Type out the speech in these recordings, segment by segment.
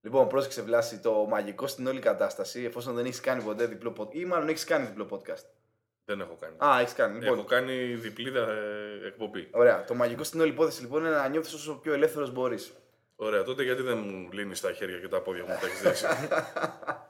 Λοιπόν, πρόσεξε Βλάση, το μαγικό στην όλη κατάσταση, εφόσον δεν έχεις κάνει ποτέ διπλό podcast, ή μάλλον έχεις κάνει διπλό podcast. Δεν έχω κάνει. Α, έχεις κάνει. Λοιπόν, Έχω κάνει διπλή ε, εκπομπή. Ωραία. Το μαγικό στην όλη υπόθεση λοιπόν είναι να νιώθεις όσο πιο ελεύθερος μπορείς. Ωραία, τότε γιατί δεν μου λύνεις τα χέρια και τα πόδια μου τα έχεις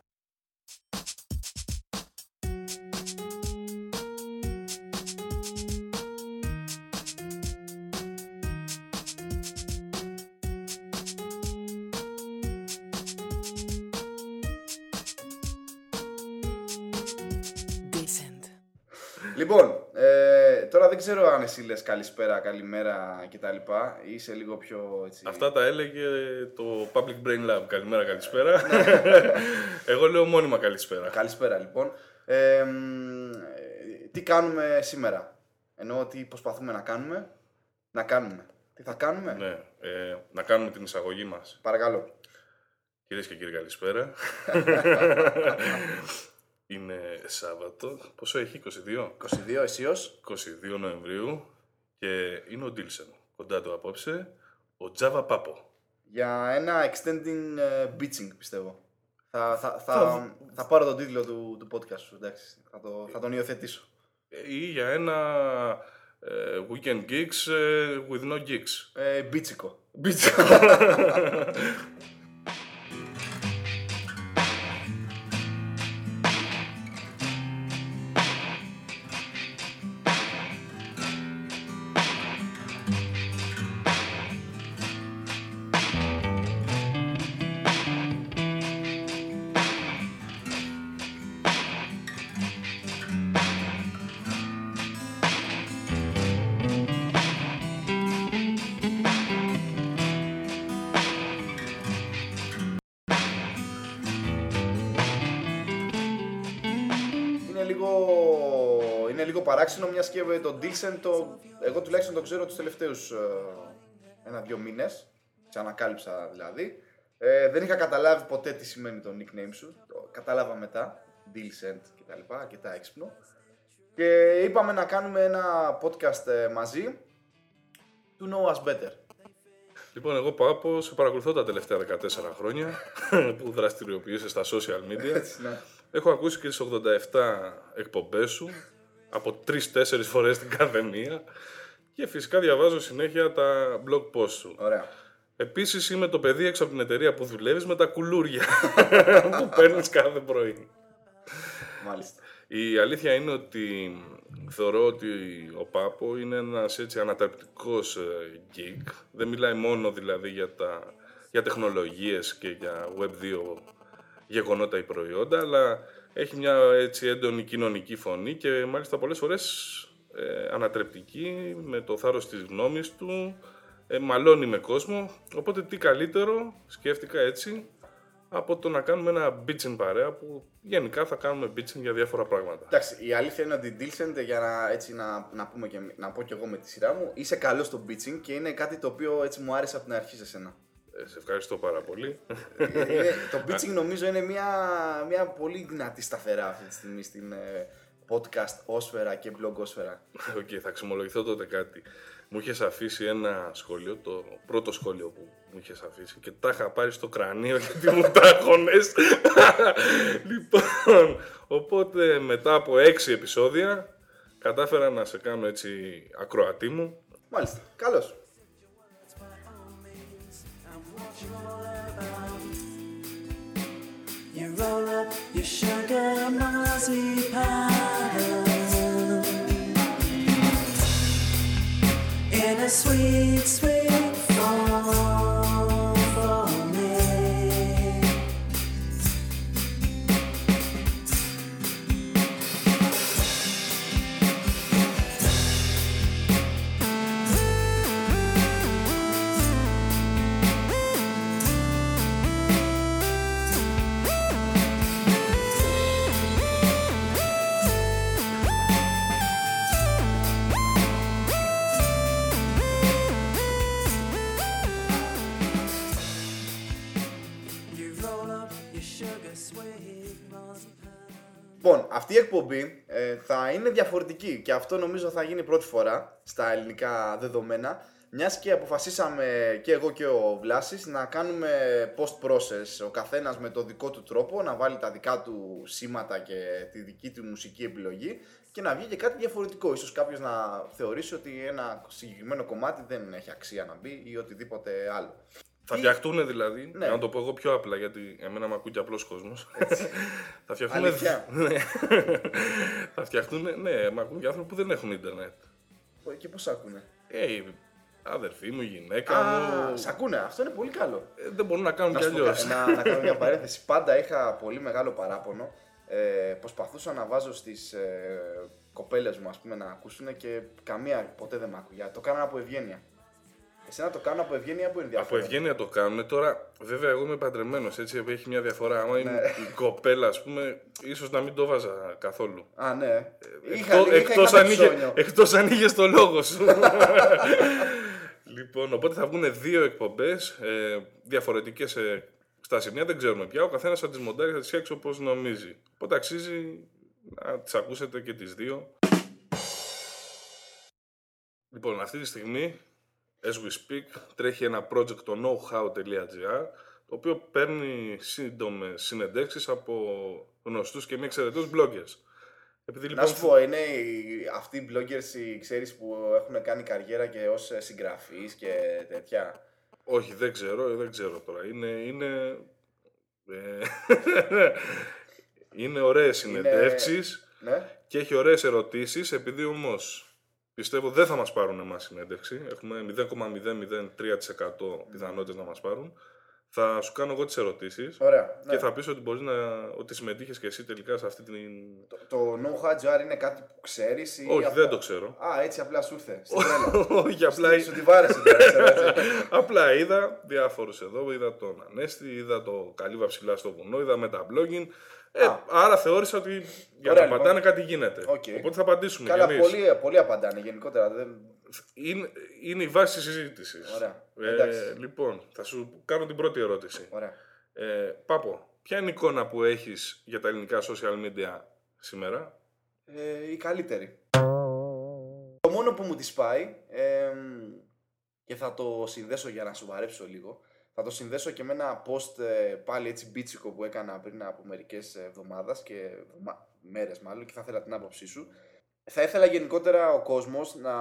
δεν ξέρω αν εσύ λες καλησπέρα, καλημέρα κτλ. Είσαι λίγο πιο έτσι. Αυτά τα έλεγε το Public Brain Lab. Καλημέρα, καλησπέρα. Εγώ λέω μόνιμα καλησπέρα. Καλησπέρα λοιπόν. Ε, μ, ε, τι κάνουμε σήμερα; Εννοώ τι προσπαθούμε να κάνουμε; Να κάνουμε. Τι θα κάνουμε; Ναι, ε, να κάνουμε την εισαγωγή μας. Παρακαλώ. Κυρίες και κύριοι, καλησπέρα. Είναι Σάββατο. Πόσο έχει, 22? 22 αισίως. 22 Νοεμβρίου και είναι ο Ντίλσεν. Κοντά του απόψε, ο Τζάβα Πάπο. Για ένα extending ε, bitching πιστεύω. Θα, θα, θα, θα πάρω τον τίτλο του, του podcast σου, εντάξει. Θα, το, θα τον υιοθετήσω. Ή για ένα ε, Weekend Gigs ε, with no gigs. Ε, μπίτσικο. είναι παράξενο μιας και τον Dixon το, εγώ τουλάχιστον τον ξέρω τους τελευταίους ε, ένα-δύο μήνες. Σε ανακάλυψα δηλαδή. Ε, δεν είχα καταλάβει ποτέ τι σημαίνει το nickname σου. Το κατάλαβα μετά. Dillcent και τα λοιπά, αρκετά έξυπνο. Και είπαμε να κάνουμε ένα podcast ε, μαζί. To know us better. Λοιπόν, εγώ Πάπο, σε παρακολουθώ τα τελευταία 14 χρόνια που δραστηριοποιείσαι στα social media. Έτσι, ναι. Έχω ακούσει και τις 87 εκπομπές σου, από 3-4 φορές την κάθε μία. Και φυσικά διαβάζω συνέχεια τα blog post σου. Ωραία. Επίσης είμαι το παιδί έξω από την εταιρεία που δουλεύεις με τα κουλούρια που παίρνεις κάθε πρωί. Μάλιστα. Η αλήθεια είναι ότι θεωρώ ότι ο Πάπο είναι ένας έτσι ανατρεπτικός ε, geek. Δεν μιλάει μόνο δηλαδή για, τα, για τεχνολογίες και για Web2 γεγονότα ή προϊόντα, αλλά έχει μια έτσι έντονη κοινωνική φωνή και μάλιστα πολλές φορές ε, ανατρεπτική με το θάρρος της γνώμης του, ε, μαλώνει με κόσμο, οπότε τι καλύτερο, σκέφτηκα έτσι, από το να κάνουμε ένα bitching παρέα που γενικά θα κάνουμε bitching για διάφορα πράγματα. Εντάξει, η αλήθεια είναι ότι Dillcent, για να, έτσι, να, να, πούμε και, να πω και εγώ με τη σειρά μου, είσαι καλός στο bitching και είναι κάτι το οποίο έτσι μου άρεσε από την αρχή σε σένα. Ε, σε ευχαριστώ πάρα πολύ. Είναι- το bitching νομίζω είναι μια, μια πολύ δυνατή σταθερά αυτή τη στιγμή στην ε, podcast όσφαιρα και blog όσφαιρα. Οκ, θα ξεμολογηθώ τότε κάτι. Μου είχες αφήσει ένα σχόλιο, το πρώτο σχόλιο που μου είχες αφήσει και τα είχα πάρει στο κρανίο γιατί μου τα έχωνες. λοιπόν, οπότε μετά από έξι επεισόδια κατάφερα να σε κάνω έτσι ακροατή μου. Μάλιστα, καλώς. Roll up your sugar marzipan in a sweet, sweet Λοιπόν, αυτή η εκπομπή ε, θα είναι διαφορετική και αυτό νομίζω θα γίνει πρώτη φορά στα ελληνικά δεδομένα. Μιας και αποφασίσαμε και εγώ και ο Βλάσης να κάνουμε post-process ο καθένας με το δικό του τρόπο, να βάλει τα δικά του σήματα και τη δική του μουσική επιλογή και να βγει και κάτι διαφορετικό. Ίσως κάποιος να θεωρήσει ότι ένα συγκεκριμένο κομμάτι δεν έχει αξία να μπει ή οτιδήποτε άλλο. Θα Τι- φτιαχτούν δηλαδή, Ναι. να το πω εγώ πιο απλά, γιατί εμένα με ακούει και απλός κόσμος. θα φτιαχτούν. Αλήθεια; Ναι. θα φτιαχτούν, ναι, με ακούν και άνθρωποι που δεν έχουν Ιντερνετ. Και πώς ακούνε; Ε, η αδερφή μου, η γυναίκα Α, μου. σ' ακούνε, αυτό είναι πολύ καλό. ε, δεν μπορούν να κάνουν Να, κι σου πω αλλιώς. κα- να, να κάνω μια παρένθεση. Πάντα είχα πολύ μεγάλο παράπονο. Ε, προσπαθούσα να βάζω στις ε, κοπέλες μου ας πούμε, να ακούσουν και καμία ποτέ δεν μ' άκουγε. Το κάνανε από ευγένεια. Εσένα το κάνω από ευγένεια που Από ενδιαφέρον. ευγένεια το κάνουν. Τώρα, βέβαια, εγώ είμαι παντρεμένος, έτσι έχει μια διαφορά. Άμα είναι Ναι. η κοπέλα, ας πούμε, ίσως να μην το βάζα καθόλου. Α, ναι. Είχα, Εκτό- είχα, εκτός, είχα αν είχε, ψώνιο. εκτός αν είχες το λόγο σου. λοιπόν, οπότε θα βγουν δύο εκπομπές, ε, διαφορετικές ε, στα σημεία, δεν ξέρουμε πια. Ο καθένας θα τις μοντάρει, θα τις φτιάξει όπως νομίζει. Οπότε αξίζει να τις ακούσετε και τις δύο. Λοιπόν, αυτή τη στιγμή, as we speak, τρέχει ένα project το knowhow.gr το οποίο παίρνει σύντομες συνεντεύξεις από γνωστούς και μη εξαιρετούς bloggers. Επειδή, Να σου πω, είναι οι- αυτοί οι bloggers, οι, ξέρεις, που έχουν κάνει καριέρα και ως ε, συγγραφείς και τέτοια; Όχι, δεν ξέρω, δεν ξέρω τώρα. Είναι, είναι, ε, είναι ωραίες συνεντεύξεις Ναι. και έχει ωραίες ερωτήσεις, επειδή όμως πιστεύω δεν θα μας πάρουν εμάς συνέντευξη, έχουμε 0,003% πιθανότητες να μας πάρουν, θα σου κάνω εγώ τις ερωτήσεις Ωραία. ναι. και θα πεις ότι, μπορείς να, ότι συμμετείχες και εσύ τελικά σε αυτή την... Το, το No Hard Jar είναι κάτι που ξέρεις ή... Όχι, απλά- δεν το ξέρω. Α, έτσι απλά σου ήρθε. Στην τρέλα. Όχι, απλά, Σου τη βάρεσε τώρα, ξέρω, έτσι. απλά είδα διάφορους εδώ, είδα τον Ανέστη, είδα το Καλύβα ψηλά στο βουνό, είδα με τα blogging. Ε, Α. άρα θεώρησα ότι για Ωραία, να λοιπόν. απαντάνε κάτι γίνεται. Οκ. Οπότε θα απαντήσουμε Καλά, κι εμείς. πολύ, πολύ απαντάνε γενικότερα. Δεν... Είναι, είναι η βάση της συζήτησης. Ωραία. Ε, Εντάξει. λοιπόν, θα σου κάνω την πρώτη ερώτηση. Ωραία. Ε, Πάπο, ποια είναι η εικόνα που έχεις για τα ελληνικά social media σήμερα; Ε, η καλύτερη. Το μόνο που μου τη σπάει εμ, και θα το συνδέσω για να σοβαρέψω λίγο. Θα το συνδέσω και με ένα post ε, πάλι έτσι μπίτσικο που έκανα πριν από μερικές εβδομάδες και εβδομα- μέρες μάλλον και θα ήθελα την άποψή σου. Θα ήθελα γενικότερα ο κόσμος να,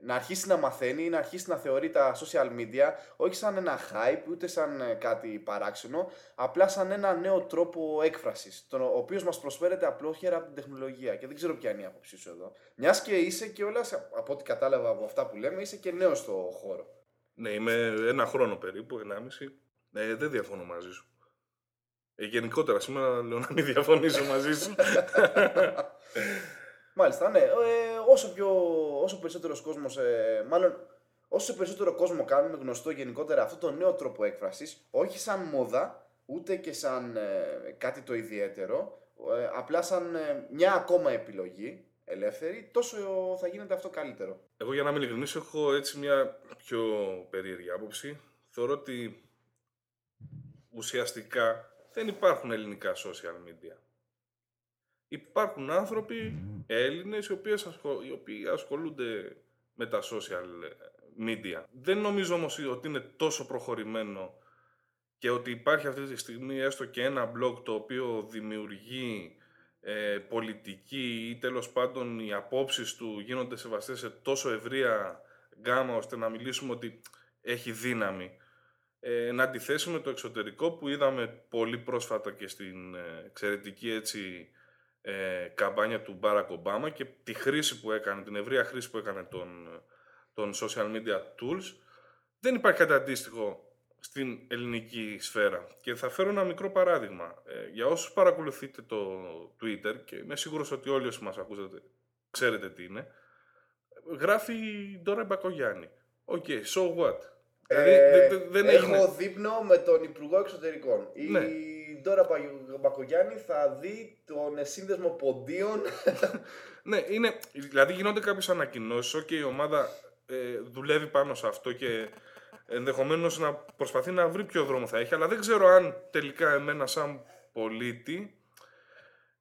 να αρχίσει να μαθαίνει ή να αρχίσει να θεωρεί τα social media όχι σαν ένα hype ούτε σαν ε, κάτι παράξενο απλά σαν ένα νέο τρόπο έκφρασης τον, ο οποίος μας προσφέρεται απλόχερα από την τεχνολογία και δεν ξέρω ποια είναι η άποψή σου εδώ. Μιας και είσαι και όλα, από ό,τι κατάλαβα από αυτά που λέμε, είσαι και νέος στο χώρο. Ναι, είμαι ένα χρόνο περίπου, ενάμιση. Ε, δεν διαφωνώ μαζί σου. Ε, γενικότερα, σήμερα λέω να μην διαφωνήσω μαζί σου. Μάλιστα, ναι. Ε, όσο, πιο, όσο περισσότερος κόσμος, ε, μάλλον όσο περισσότερο κόσμο κάνουμε γνωστό γενικότερα αυτό το νέο τρόπο έκφρασης, όχι σαν μόδα, ούτε και σαν ε, κάτι το ιδιαίτερο, ε, απλά σαν ε, μια ακόμα επιλογή ελεύθερη, τόσο θα γίνεται αυτό καλύτερο. Εγώ για να είμαι ειλικρινής έχω έτσι μια πιο περίεργη άποψη. Θεωρώ ότι ουσιαστικά δεν υπάρχουν ελληνικά social media. Υπάρχουν άνθρωποι, Έλληνες, οι, οποίες ασχο- οι οποίοι ασχολούνται με τα social media. Δεν νομίζω όμως ότι είναι τόσο προχωρημένο και ότι υπάρχει αυτή τη στιγμή έστω και ένα blog το οποίο δημιουργεί ε, πολιτική ή τέλος πάντων οι απόψεις του γίνονται σεβαστές σε τόσο ευρεία γκάμα ώστε να μιλήσουμε ότι έχει δύναμη. Ε, εν αντιθέσει με το εξωτερικό που είδαμε πολύ πρόσφατα και στην ε, εξαιρετική έτσι ε, καμπάνια του Μπάρακ Ομπάμα και τη χρήση που έκανε, την ευρεία χρήση που έκανε των, των social media tools, δεν υπάρχει κάτι αντίστοιχο στην ελληνική σφαίρα. Και θα φέρω ένα μικρό παράδειγμα. Ε, για όσους παρακολουθείτε το Twitter, και είμαι σίγουρος ότι όλοι όσοι μας ακούσατε ξέρετε τι είναι, γράφει η Ντόρα Μπακογιάννη. OK, so what; Δηλαδή, Ε, δεν- δεν έχω έγινε. δείπνο με τον Υπουργό Εξωτερικών. Η Ναι. Ντόρα Πα- Μπακογιάννη θα δει τον σύνδεσμο ποντίων. Ναι, είναι, δηλαδή γίνονται κάποιες ανακοινώσεις, ok, η ομάδα ε, δουλεύει πάνω σε αυτό και ενδεχομένως να προσπαθεί να βρει ποιο δρόμο θα έχει, αλλά δεν ξέρω αν τελικά εμένα σαν πολίτη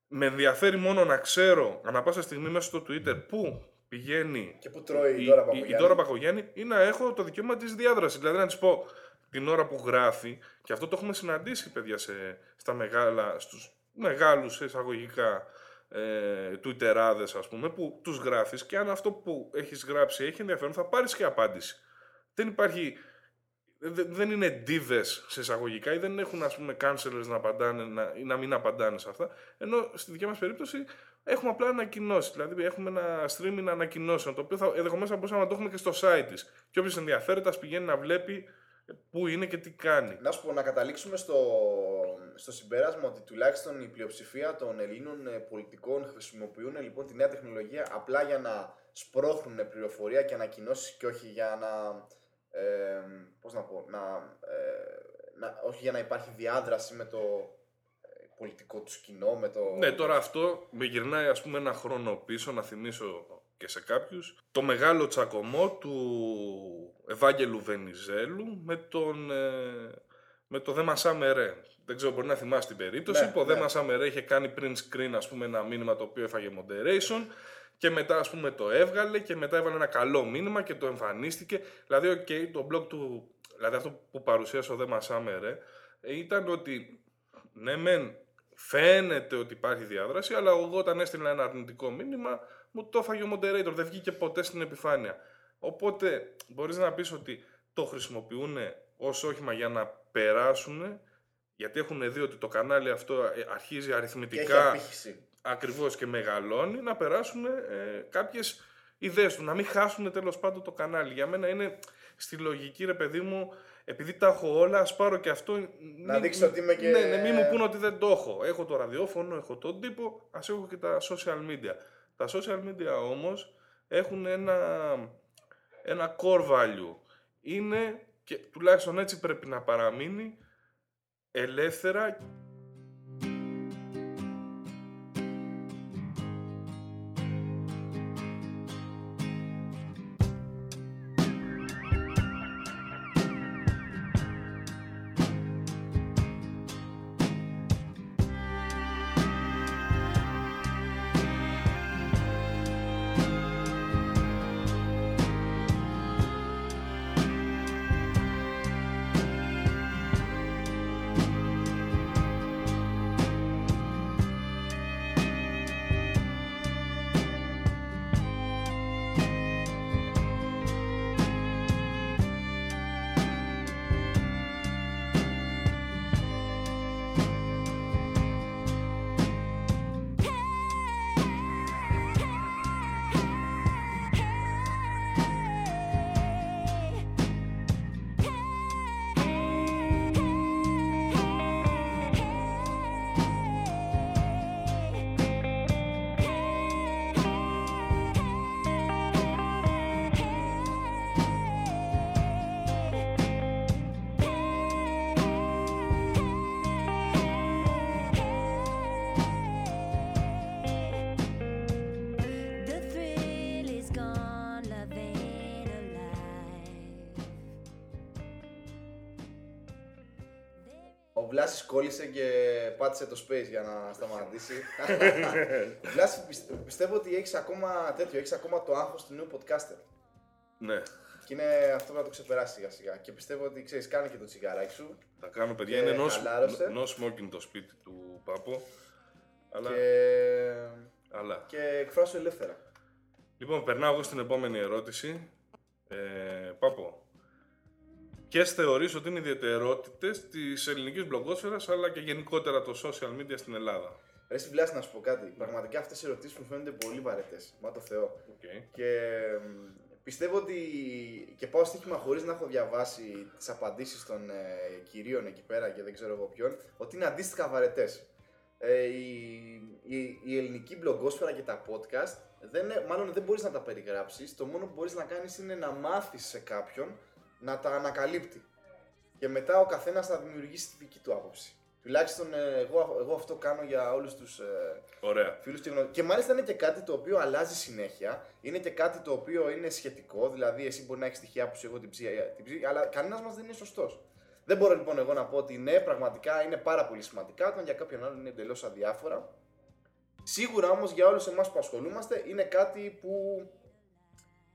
με ενδιαφέρει μόνο να ξέρω ανά πάσα στιγμή μέσα στο Twitter πού πηγαίνει Και που τρώει η η, Δώρα η- η Παπαγιάννη. Δώρα Πακογιάννη ή να έχω το δικαίωμα της διάδρασης. Δηλαδή να της πω την ώρα που γράφει, και αυτό το έχουμε συναντήσει, παιδιά, σε, στα μεγάλα, στους μεγάλους εισαγωγικά ε, Twitterάδες, ας πούμε, που τους γράφεις και αν αυτό που έχεις γράψει έχει ενδιαφέρον, θα πάρεις και απάντηση. Δεν υπάρχει... δε- Δεν είναι divas σε εισαγωγικά ή δεν έχουν ας πούμε cancelers να απαντάνε να, ή να μην απαντάνε σε αυτά. Ενώ στη δική μας περίπτωση έχουμε απλά ανακοινώσεις. Δηλαδή έχουμε ένα streaming ανακοινώσεων το οποίο θα, ενδεχομένως θα μπορούσαμε να το έχουμε και στο site της. Και όποιος ενδιαφέρεται ας πηγαίνει να βλέπει πού είναι και τι κάνει. Να σου πω, να καταλήξουμε στο, στο συμπέρασμα ότι τουλάχιστον η πλειοψηφία των Ελλήνων ε, πολιτικών χρησιμοποιούν λοιπόν τη νέα τεχνολογία απλά για να σπρώχνουν πληροφορία και ανακοινώσεις και όχι για να. Ε, πώς να πω, να, ε, να, όχι για να υπάρχει διάδραση με το ε, πολιτικό τους κοινό, με το... Ναι, τώρα αυτό με γυρνάει ας πούμε ένα χρόνο πίσω να θυμίσω και σε κάποιους το μεγάλο τσακωμό του Ευάγγελου Βενιζέλου με τον ε, με το Δέμα Σάμερε. Δεν ξέρω, μπορεί να θυμάσαι την περίπτωση Ναι, που ο ναι. Δέμα Σάμερε είχε κάνει print screen ας πούμε ένα μήνυμα το οποίο έφαγε moderation και μετά ας πούμε το έβγαλε και μετά έβαλε ένα καλό μήνυμα και το εμφανίστηκε. Δηλαδή, okay, το blog του, δηλαδή αυτό που παρουσίασε ο Δέμα Σάμερε ε, ήταν ότι ναι μεν φαίνεται ότι υπάρχει διάδραση, αλλά εγώ όταν έστειλα ένα αρνητικό μήνυμα μου το έφαγε ο moderator, δεν βγήκε ποτέ στην επιφάνεια. Οπότε μπορείς να πεις ότι το χρησιμοποιούν ως όχημα για να περάσουν, γιατί έχουν δει ότι το κανάλι αυτό ε, αρχίζει και έχει αριθμητικά απήχηση. Ακριβώς και μεγαλώνει, να περάσουν ε, κάποιες ιδέες του, να μην χάσουν τέλος πάντων το κανάλι. Για μένα είναι στη λογική, ρε παιδί μου, επειδή τα έχω όλα, ας πάρω και αυτό. Να μην- δείξω ότι είμαι και- Ναι, ναι, μην μου πούνε ότι δεν το έχω. Έχω το ραδιόφωνο, έχω τον τύπο, ας έχω και τα social media. Τα social media όμως έχουν ένα, ένα core value. Είναι, και τουλάχιστον έτσι πρέπει να παραμείνει, ελεύθερα Ο Βλάσης κόλλησε και πάτησε το space για να σταματήσει. Βλάση, πιστε- πιστεύω ότι έχεις ακόμα τέτοιο, έχεις ακόμα το άγχος του νέου podcaster. ναι, Και είναι αυτό που να το ξεπεράσει σιγά σιγά. Και πιστεύω ότι ξέρεις, κάνει και το τσιγαράκι σου. Θα κάνω παιδιά, Και είναι no, χαλάρωσε. no smoking το σπίτι του Πάπο. Αλλά, Και, αλλά. και εκφράσου ελεύθερα. Λοιπόν, περνάω εγώ στην επόμενη ερώτηση. Ε, Πάπο, ποιες θεωρείς ότι είναι οι ιδιαιτερότητες της ελληνικής μπλογκόσφαιρας αλλά και γενικότερα το social media στην Ελλάδα; Ρε εσύ Βλάση, να σου πω κάτι. Πραγματικά αυτές οι ερωτήσεις μου φαίνονται πολύ βαρετές. Μα το Θεό. Okay. Και μ, πιστεύω ότι και πάω στοίχημα χωρίς να έχω διαβάσει τις απαντήσεις των ε, κυρίων εκεί πέρα και δεν ξέρω εγώ ποιον, ότι είναι αντίστοιχα βαρετές. Ε, η, η, η ελληνική μπλογκόσφαιρα και τα podcast, δεν, είναι- μάλλον δεν μπορείς να τα περιγράψεις, το μόνο που μπορείς να κάνεις είναι να μάθεις σε κάποιον να τα ανακαλύπτει. Και μετά ο καθένας θα δημιουργήσει τη δική του άποψη. Τουλάχιστον ε, εγώ, εγώ αυτό κάνω για όλους τους ε, Ωραία. φίλους και γνωστούς. Και μάλιστα είναι και κάτι το οποίο αλλάζει συνέχεια. Είναι και κάτι το οποίο είναι σχετικό. Δηλαδή, εσύ μπορεί να έχεις στοιχεία που σου εγώ την ψία, την ψία αλλά κανένας μας δεν είναι σωστός. Δεν μπορώ λοιπόν εγώ να πω ότι ναι, πραγματικά είναι πάρα πολύ σημαντικά, όταν για κάποιον άλλον είναι εντελώς αδιάφορα. Σίγουρα όμως για όλους εμάς που ασχολούμαστε είναι κάτι που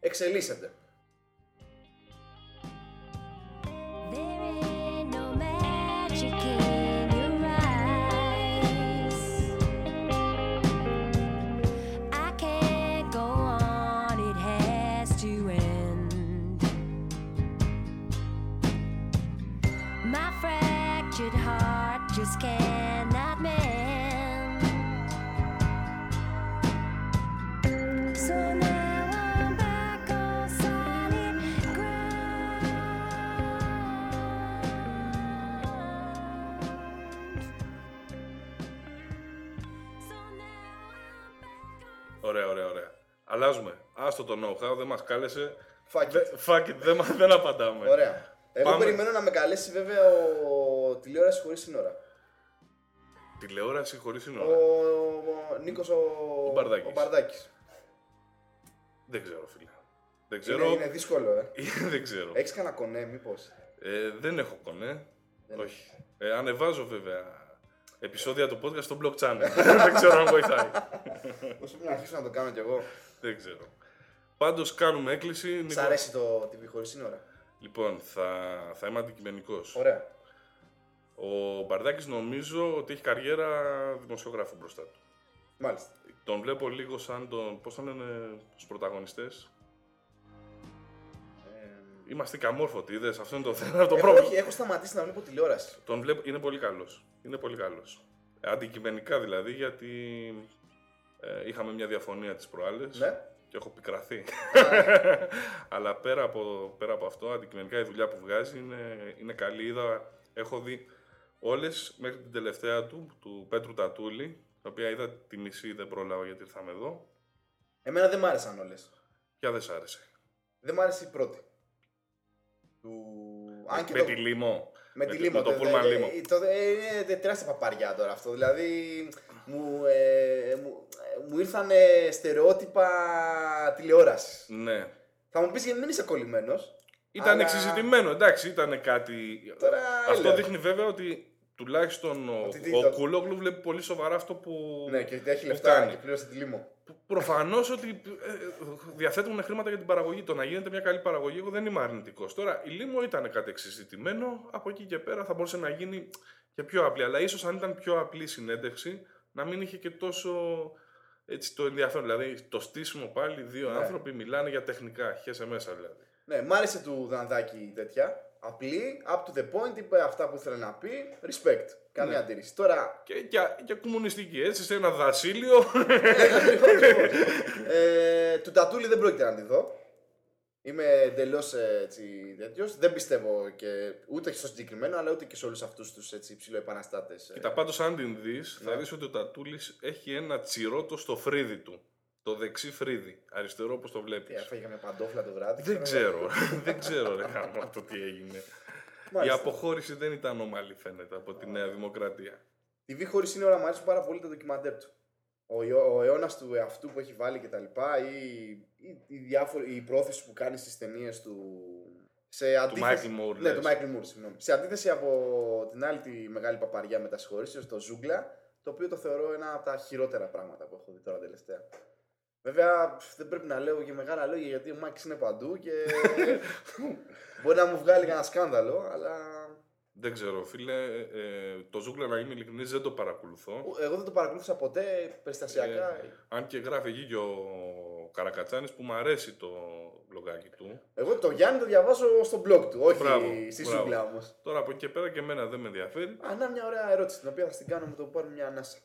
εξελίσσεται. Heart just cannot mend. So now I'm back on solid ground. So now I'm back on Ωραία, ωραία, ωραία. Αλλάζουμε. Άστο το know-how, δεν μας κάλεσε. Fuck it. Δε- Fuck it, δεν, μα- δεν απαντάμε. Ωραία. Εγώ Πάμε. περιμένω να με καλέσει βέβαια ο τηλεόρασης χωρίς σύνορα. Τηλεόραση χωρίς Ο, σύνορα. ο Νίκος ο... Ο Μπαρδάκης. ο Μπαρδάκης. Δεν ξέρω, φίλε. Δεν Είναι, ξέρω. είναι δύσκολο, ε. δεν ξέρω. Έχεις κανένα κονέ, μήπως; Ε, δεν έχω κονέ. Δεν Όχι. Ε, ανεβάζω βέβαια επεισόδια του podcast στο blog channel. δεν ξέρω αν βοηθάει. Όσο να αρχίσω να το κάνω κι εγώ. δεν ξέρω. Πάντως κάνουμε έκκληση. Σ' Νίκο. αρέσει το TV χωρίς σύνορα; Λοιπόν, θα, θα είμαι αντικειμενικός. Ωραία. Ο Μπαρδάκης νομίζω ότι έχει καριέρα δημοσιογράφου μπροστά του. Μάλιστα. Τον βλέπω λίγο σαν τον. Πώς τον λένε τους πρωταγωνιστές. Ε, Είμαστε καμόρφωτοι, είδες. Αυτό είναι το θέμα. Το έχω, πρόβλημα. όχι, έχω σταματήσει να βλέπω τηλεόραση. Τον βλέπω, είναι πολύ καλός. Είναι πολύ καλός. Αντικειμενικά δηλαδή, γιατί ε, είχαμε μια διαφωνία τις προάλλες Ναι. και έχω πικραθεί. Αλλά πέρα από, πέρα από αυτό, αντικειμενικά η δουλειά που βγάζει είναι, είναι καλή. Είδα, έχω δει όλες μέχρι την τελευταία του, του Πέτρου Τατούλη, η οποία είδα τη μισή, δεν πρόλαβα γιατί ήρθαμε εδώ. Εμένα δεν μ' άρεσαν όλες. Ποια δεν σ' άρεσε; Δεν μ' άρεσε η πρώτη. Του... Αν και με το... τη λίμο. Με με τη το- λίμο. με το δε- πούλμαν δε- λίμο. ε, το- ε, Είναι τεράστια παπαριά τώρα αυτό. Δηλαδή μου, ε, μου, ε, μου ήρθαν στερεότυπα τηλεόρασης. Ναι. Θα μου πεις γιατί δεν είσαι κολλημένος. Ήταν Αλλά- εξεζητημένο, εντάξει, ήταν κάτι. Τώρα, Αυτό λέω. δείχνει βέβαια ότι τουλάχιστον ο, Ότι τι ο το- Κούλογλου βλέπει πολύ σοβαρά αυτό που. Ναι, και ότι έχει που λεφτά κάνει. και πλήρωσε τη λίμο. Προφανώς ότι ε, διαθέτουν χρήματα για την παραγωγή. Το να γίνεται μια καλή παραγωγή, εγώ δεν είμαι αρνητικός. Τώρα, η Λίμο ήταν κάτι εξεζητημένο. Από εκεί και πέρα θα μπορούσε να γίνει και πιο απλή. Αλλά ίσως αν ήταν πιο απλή η συνέντευξη, να μην είχε και τόσο έτσι, το ενδιαφέρον. Δηλαδή, το στήσιμο πάλι, δύο Ναι. άνθρωποι μιλάνε για τεχνικά. Χέσε μέσα δηλαδή. Ναι, μ' άρεσε του Δανδάκη τέτοια. Απλή, up to the point, είπε αυτά που ήθελε να πει. Respect. Καμία Ναι. αντίρρηση. Τώρα, Και, και, και κομμουνιστική, έτσι, σε ένα δασίλειο. ε, του Τατούλη δεν πρόκειται να τη δω. Είμαι εντελώς τέτοιος. Δεν πιστεύω και ούτε στο συγκεκριμένο, αλλά ούτε και σε όλους αυτούς τους ψηλοεπαναστάτες. Κοίτα, πάντως αν την δεις, θα Ναι. δεις ότι ο Τατούλης έχει ένα τσιρότο στο φρύδι του. Το δεξί φρύδι. Αριστερό όπως το βλέπεις. Έφαγε μια παντόφλα το βράδυ. Δεν ξέρω. δεν ξέρω ρε γάμο αυτό τι έγινε. Η Μάλιστα. αποχώρηση δεν ήταν ομαλή φαίνεται από τη Νέα Δημοκρατία. TV χωρίς σύνορα μου αρέσει πάρα πολύ το ντοκιμαντέρ του. Ο, αιώ- ο αιώνα του εαυτού που έχει βάλει κτλ. ή, ή, η, διάφορη, η πρόθεση που κάνει στις ταινίες του. Σε αντίθεση, Michael Moore, Ναι, λες. του Michael Moore, συγγνώμη. Σε αντίθεση από την άλλη τη μεγάλη παπαριά με τα συγχωρήσεις, το Ζούγκλα, το οποίο το θεωρώ ένα από τα χειρότερα πράγματα που έχω δει τώρα τελευταία. Βέβαια, πφ, δεν πρέπει να λέω και μεγάλα λόγια γιατί ο Μάκης είναι παντού και μπορεί να μου βγάλει κανένα σκάνδαλο, αλλά Δεν ξέρω φίλε, ε, το Ζούγκλα να είμαι ειλικρινής δεν το παρακολουθώ. εγώ δεν το παρακολούθησα ποτέ περιστασιακά. Ε, αν και γράφει εκεί και ο Καρακατσάνης που μου αρέσει το λογάκι του. Εγώ το Γιάννη το διαβάζω στο blog του, όχι Μπράβο, στη μπράβο. ζούγκλα όμως. Τώρα από εκεί και πέρα και εμένα δεν με ενδιαφέρει. Α, να μια ωραία ερώτηση την οποία θα την κάνω με το που πάρουμε μια ανάσα.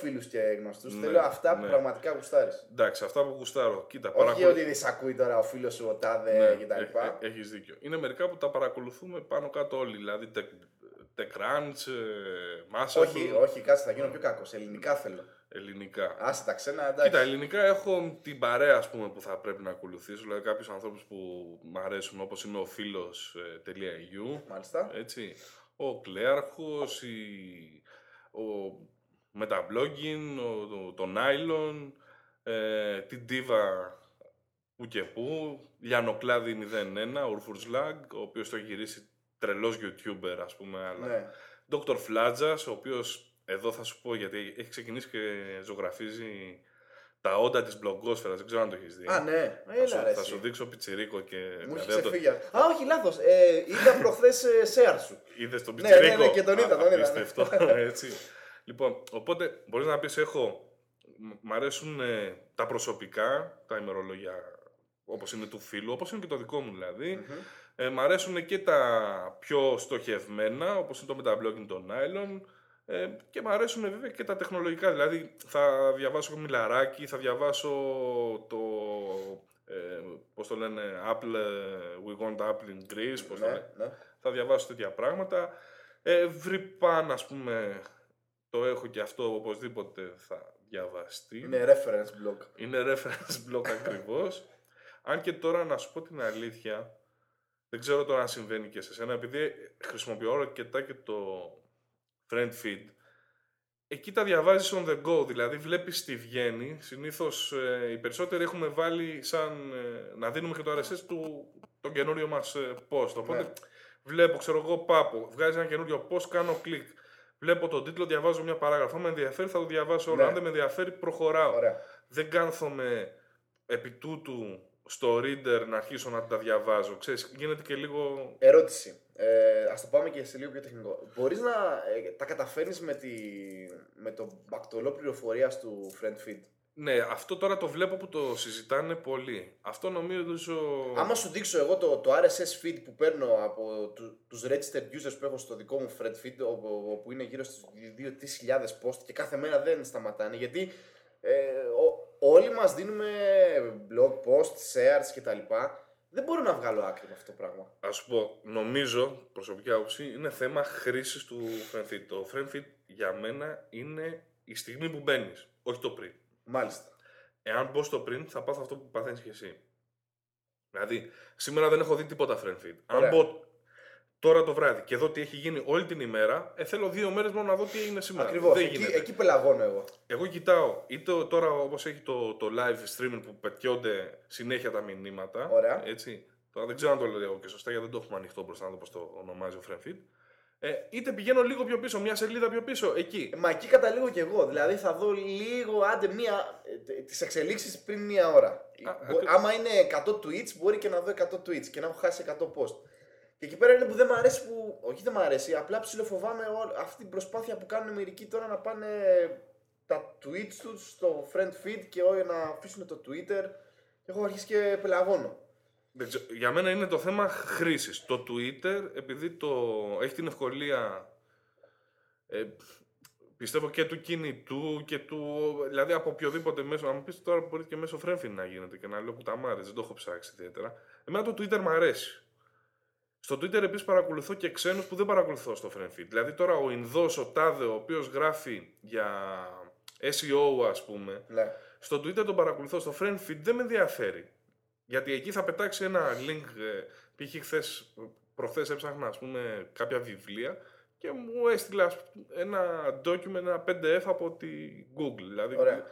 Φίλους και γνωστούς, Ναι, θέλω αυτά που ναι. πραγματικά γουστάρεις. Εντάξει, αυτά που γουστάρω. Κοίτα, Όχι παρακολου- ότι δεν σε ακούει τώρα ο φίλος σου ο τάδε Ναι, κτλ. ε, ε, έχεις δίκιο. Είναι μερικά που τα παρακολουθούμε πάνω κάτω όλοι. Δηλαδή Tech, TechCrunch, ε, Mashable, όχι, όχι, κάτσε θα γίνω πιο κακός. Ελληνικά θέλω. ελληνικά. Άσε τα ξένα, εντάξει. Κοίτα, ελληνικά έχω την παρέα ας πούμε, που θα πρέπει να ακολουθήσω. Δηλαδή κάποιους ανθρώπους που μου αρέσουν όπως είναι ο φίλος ε, .eu, Μάλιστα. έτσι. Ο Κλέαρχος, η, ο Metablogging, ο, το, το Nylon, ε, την Diva που και που, Λιανοκλάδη 01, ο Urfurslag, ο οποίος το έχει γυρίσει τρελός YouTuber ας πούμε, αλλά Ναι. Dr. Φλάτζας, ο οποίος εδώ θα σου πω γιατί έχει ξεκινήσει και ζωγραφίζει τα όντα της μπλογκόσφαιρας, δεν ξέρω αν το έχεις δει. Α, ναι. θα, Έλα, σου, ρε, θα εσύ. σου δείξω πιτσιρίκο και... Μου έχει δεν το- ξεφύγει. Α, όχι, λάθος. Ε, είδα προχθές ε, share σου. Είδες τον Ναι, ναι, πιτσιρίκο. ναι, και τον είδα, Α, τον είδα, ναι. Απίστευτο, έτσι. Λοιπόν, οπότε μπορείς να πεις έχω... μ- Μ' αρέσουν ε, τα προσωπικά, τα ημερολόγια όπως είναι του φίλου, όπως είναι και το δικό μου δηλαδή. Ε, μ' αρέσουν και τα πιο στοχευμένα, όπως είναι το μεταμπλόκινγκ των nylon. Ε, και μ' αρέσουν βέβαια και τα τεχνολογικά. Δηλαδή θα διαβάσω μιλαράκι, θα διαβάσω το. Ε, πώς το λένε, Apple, ε, We Want Apple in Greece, πώς το Ναι, λένε. ναι. Θα διαβάσω τέτοια πράγματα. Ε, Βρυπάν, ας πούμε, το έχω και αυτό οπωσδήποτε θα διαβαστεί. Είναι reference blog. Είναι reference blog ακριβώς. Αν και τώρα να σου πω την αλήθεια, δεν ξέρω τώρα αν συμβαίνει και σε σένα, επειδή χρησιμοποιώ αρκετά και το friend feed, εκεί τα διαβάζεις on the go, δηλαδή βλέπεις τι βγαίνει. Συνήθως ε, οι περισσότεροι έχουμε βάλει σαν ε, να δίνουμε και το RSS του το καινούριο μας ε, post. Οπότε Ναι. βλέπω, ξέρω εγώ, πάπο, βγάζει ένα καινούριο post, κάνω κλικ. Βλέπω τον τίτλο, διαβάζω μια παράγραφο. Αν με ενδιαφέρει θα το διαβάσω όλο. Ναι. Αν δεν με ενδιαφέρει, προχωράω Ωραία. δεν κάθομαι επί τούτου στο reader να αρχίσω να τα διαβάζω. Ξέρεις, γίνεται και λίγο... Ερώτηση. Ε, ας το πάμε και σε λίγο πιο τεχνικό. Μπορείς να ε, τα καταφέρνεις με, τη, με το μπακτολό πληροφορία του friend feed; Ναι, αυτό τώρα το βλέπω που το συζητάνε πολύ. Αυτό νομίζω... Άμα σου δείξω εγώ το, το RSS feed που παίρνω από του, τους registered users που έχω στο δικό μου friend feed, όπου, όπου είναι γύρω στις 2-3 post και κάθε μέρα δεν σταματάνε, γιατί ε, ο- όλοι μας δίνουμε blog post, shares κτλ. Δεν μπορώ να βγάλω άκρη με αυτό το πράγμα. Ας σου πω, νομίζω, προσωπική άποψη, είναι θέμα χρήσης του FriendFeed. Το FriendFeed για μένα είναι η στιγμή που μπαίνεις, όχι το πριν. Μάλιστα. Εάν μπω στο πριν, θα πάθω αυτό που παθαίνεις και εσύ. Δηλαδή, σήμερα δεν έχω δει τίποτα friend feed. Αν Ωραία. μπω τώρα το βράδυ και δω τι έχει γίνει όλη την ημέρα, ε, θέλω δύο μέρες μόνο να δω τι έγινε σήμερα. Ακριβώς. Δεν Εκεί, γίνεται. εκεί πελαγώνω εγώ. Εγώ κοιτάω, είτε τώρα όπως έχει το, το live streaming που πετιόνται συνέχεια τα μηνύματα. Ωραία. Έτσι. Τώρα δεν ξέρω αν το λέω και σωστά γιατί δεν το έχουμε ανοιχτό μπροστά να δω πώς το ονομάζει ο friend feed. Ε, είτε πηγαίνω λίγο πιο πίσω, μια σελίδα πιο πίσω, εκεί. Ε, Μα εκεί καταλήγω κι εγώ. Δηλαδή θα δω λίγο, άντε μία, ε, τις εξελίξεις πριν μία ώρα. Α, Μπο- ακρι- άμα είναι 100 tweets, μπορεί και να δω 100 tweets και να έχω χάσει 100 post. Και εκεί πέρα είναι που δεν μου αρέσει που. Όχι δεν μου αρέσει, απλά ψιλοφοβάμαι όλη αυτή την προσπάθεια που κάνουν μερικοί τώρα να πάνε τα tweets τους στο friend feed και όλοι να αφήσουν το Twitter. Και έχω αρχίσει και πελαγώνω. Δεν ξέρω, για μένα είναι το θέμα χρήσης. Το Twitter, επειδή το, έχει την ευκολία, ε, πιστεύω και του κινητού και του, δηλαδή από οποιοδήποτε μέσο, να μου πεις τώρα μπορεί και μέσω Friendfeed να γίνεται και να λέω κουταμάρες, δεν το έχω ψάξει ιδιαίτερα. Εμένα το Twitter μου αρέσει. Στο Twitter επίσης παρακολουθώ και ξένους που δεν παρακολουθώ στο Friendfeed. Δηλαδή τώρα ο Ινδός, ο Τάδε, ο οποίος γράφει για SEO ας πούμε, Ναι. στο Twitter τον παρακολουθώ, στο friend feed δεν με ενδιαφέρει. Γιατί εκεί θα πετάξει ένα link, ε, π.χ. χθες, προχθές έψαχνα ας πούμε κάποια βιβλία και μου έστειλε ας πούμε, ένα document, ένα PDF από τη Google. Δηλαδή, Ωραία.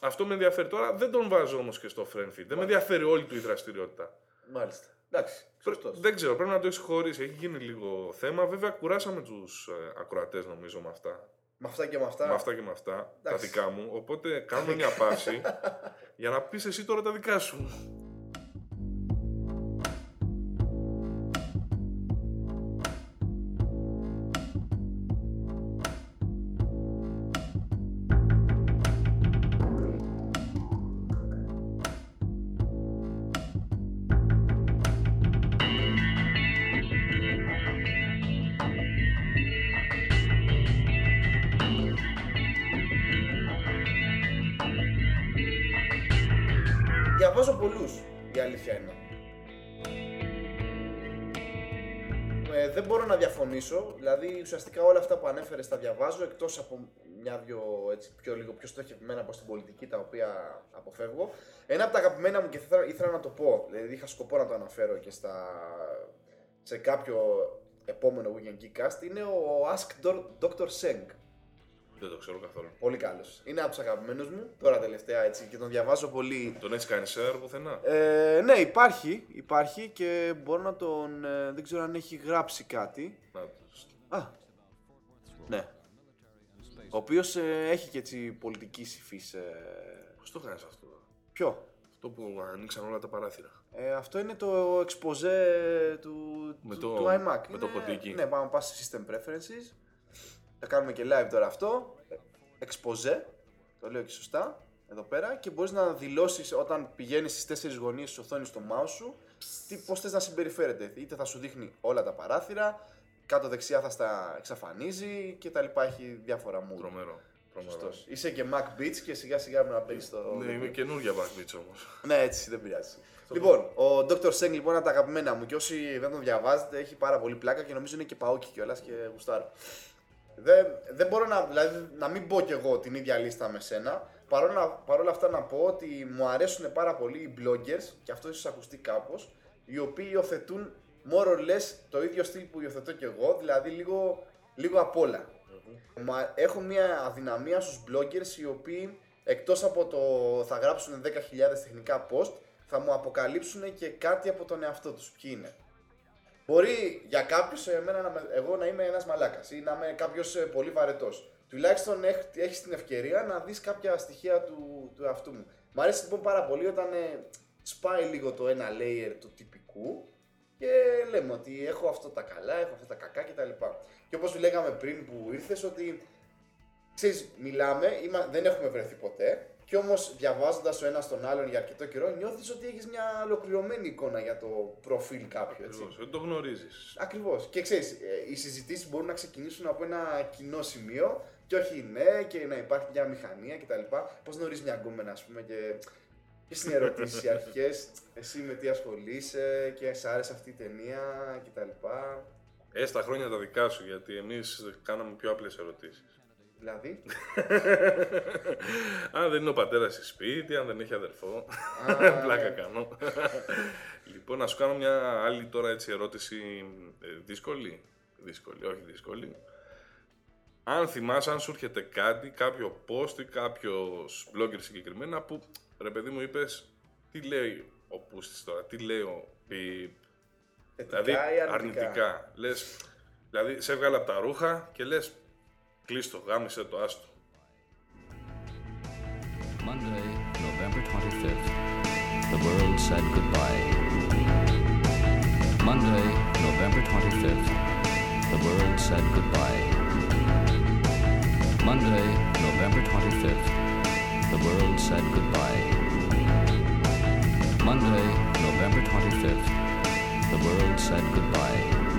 αυτό με ενδιαφέρει. Τώρα δεν τον βάζω όμως και στο friend feed. Δεν με ενδιαφέρει όλη του η δραστηριότητα. Μάλιστα. Εντάξει. Σωστός. Δεν ξέρω, πρέπει να το έχει χωρίσει. Έχει γίνει λίγο θέμα. Βέβαια, κουράσαμε τους ε, ακροατές νομίζω με αυτά. Με αυτά και με αυτά. Με αυτά και με αυτά, τα Εντάξει. δικά μου. Οπότε κάνουμε μια παύση για να πεις εσύ τώρα τα δικά σου. Διαβάζω εκτός από μια-δυο έτσι, πιο, λίγο πιο στοχευμένα από την πολιτική τα οποία αποφεύγω. Ένα από τα αγαπημένα μου και θα, ήθελα να το πω, δηλαδή είχα σκοπό να το αναφέρω και στα, σε κάποιο επόμενο Weekend Geekcast, είναι ο Ask Dr. Seng. Δεν το ξέρω καθόλου. Πολύ καλός. Είναι από τους αγαπημένους μου, τώρα τελευταία έτσι, και τον διαβάζω πολύ Τον έχεις κάνει share πουθενά; ε, ναι, υπάρχει, υπάρχει και μπορώ να τον. ε, δεν ξέρω αν έχει γράψει κάτι. Να, Α. Ναι. Ο οποίος έχει και έτσι πολιτικής υφής. Ε... Πώς το κάνει αυτό; Ποιο; Αυτό που ανοίξαν όλα τα παράθυρα. Ε, αυτό είναι το εξποζέ του, Με του, το- του iMac. με το Είναι- ποντίκι. Ναι, πάμε να πας σε System Preferences. Θα κάνουμε και live τώρα αυτό. Εξποζέ, το λέω και σωστά, εδώ πέρα. Και μπορείς να δηλώσεις όταν πηγαίνεις στις τέσσερις γωνίες της οθόνης στο mouse σου, τι, πώς θες να συμπεριφέρεται. Είτε θα σου δείχνει όλα τα παράθυρα, κάτω δεξιά θα στα εξαφανίζει και τα λοιπά. Έχει διάφορα mood. Τρομερό. Τρομερό. Σωστός. Είσαι και Mac Beats και σιγά σιγά να παίρνεις το... Ναι, είμαι καινούργια Backbeats όμως. Ναι, έτσι δεν πειράζει. Λοιπόν, ο Dr. Seng λοιπόν είναι από τα αγαπημένα μου και όσοι δεν τον διαβάζετε έχει πάρα πολύ πλάκα και νομίζω είναι και παόκι κιόλας και γουστάρω. Δεν, δεν μπορώ να, δηλαδή, να μην πω κι εγώ την ίδια λίστα με σένα. Παρόλα, παρόλα αυτά να πω ότι μου αρέσουν πάρα πολύ οι bloggers και αυτό ίσως ακουστεί κάπως οι οποίοι υιοθετούν more or less το ίδιο στυλ που υιοθετώ κι εγώ, δηλαδή λίγο, λίγο απ' όλα. Μα έχω μια αδυναμία στους bloggers οι οποίοι εκτός από το θα γράψουν 10.000 τεχνικά post θα μου αποκαλύψουν και κάτι από τον εαυτό τους. Ποιοι είναι. Μπορεί για κάποιους εμένα να, με- εγώ να είμαι ένας μαλάκας ή να είμαι κάποιος ε, πολύ βαρετός. Τουλάχιστον έχ- έχεις την ευκαιρία να δεις κάποια στοιχεία του, του εαυτού μου. Μ' αρέσει λοιπόν πάρα πολύ όταν ε, σπάει λίγο το ένα layer του τυπικού και λέμε ότι έχω αυτό τα καλά, έχω αυτά τα κακά κτλ. Και όπως λέγαμε πριν που ήρθες ότι ξέρεις, μιλάμε, είμα, δεν έχουμε βρεθεί ποτέ και όμως διαβάζοντας ο ένας τον άλλον για αρκετό καιρό νιώθεις ότι έχεις μια ολοκληρωμένη εικόνα για το προφίλ κάποιου, έτσι. Ακριβώς, Δεν το γνωρίζεις. Ακριβώς. Και ξέρεις, ε, οι συζητήσεις μπορούν να ξεκινήσουν από ένα κοινό σημείο και όχι ναι και να υπάρχει μια μηχανία κτλ. Πώς γνωρίζεις μια γκόμενα ας πούμε και ποιες είναι οι ερωτήσεις οι αρχικές, εσύ με τι ασχολείσαι και σ' άρεσε αυτή η ταινία κτλ. Ε, στα χρόνια τα δικά σου, γιατί εμείς κάναμε πιο απλές ερωτήσεις. Δηλαδή, αν δεν είναι ο πατέρας στη σπίτι, αν δεν έχει αδερφό. Α, Πλάκα ναι. κάνω. λοιπόν, να σου κάνω μια άλλη τώρα έτσι ερώτηση ε, δύσκολη. Δύσκολη, όχι δύσκολη. Αν θυμάσαι, αν σου έρχεται κάτι, κάποιο post ή κάποιος blogger συγκεκριμένα που ρε παιδί μου είπες, τι λέει ο Πούστης τώρα, τι λέει ο Πιπ, θετικά Δηλαδή ή αρνητικά; αρνητικά. Λες, δηλαδή σε έβγαλε από τα ρούχα και λες κλείστο, γάμισε το άστο. Monday, November 25th. The world said goodbye. Monday, November 25th. The world said goodbye. Monday, November 25th. World said goodbye. Monday, November 25th. The world said goodbye.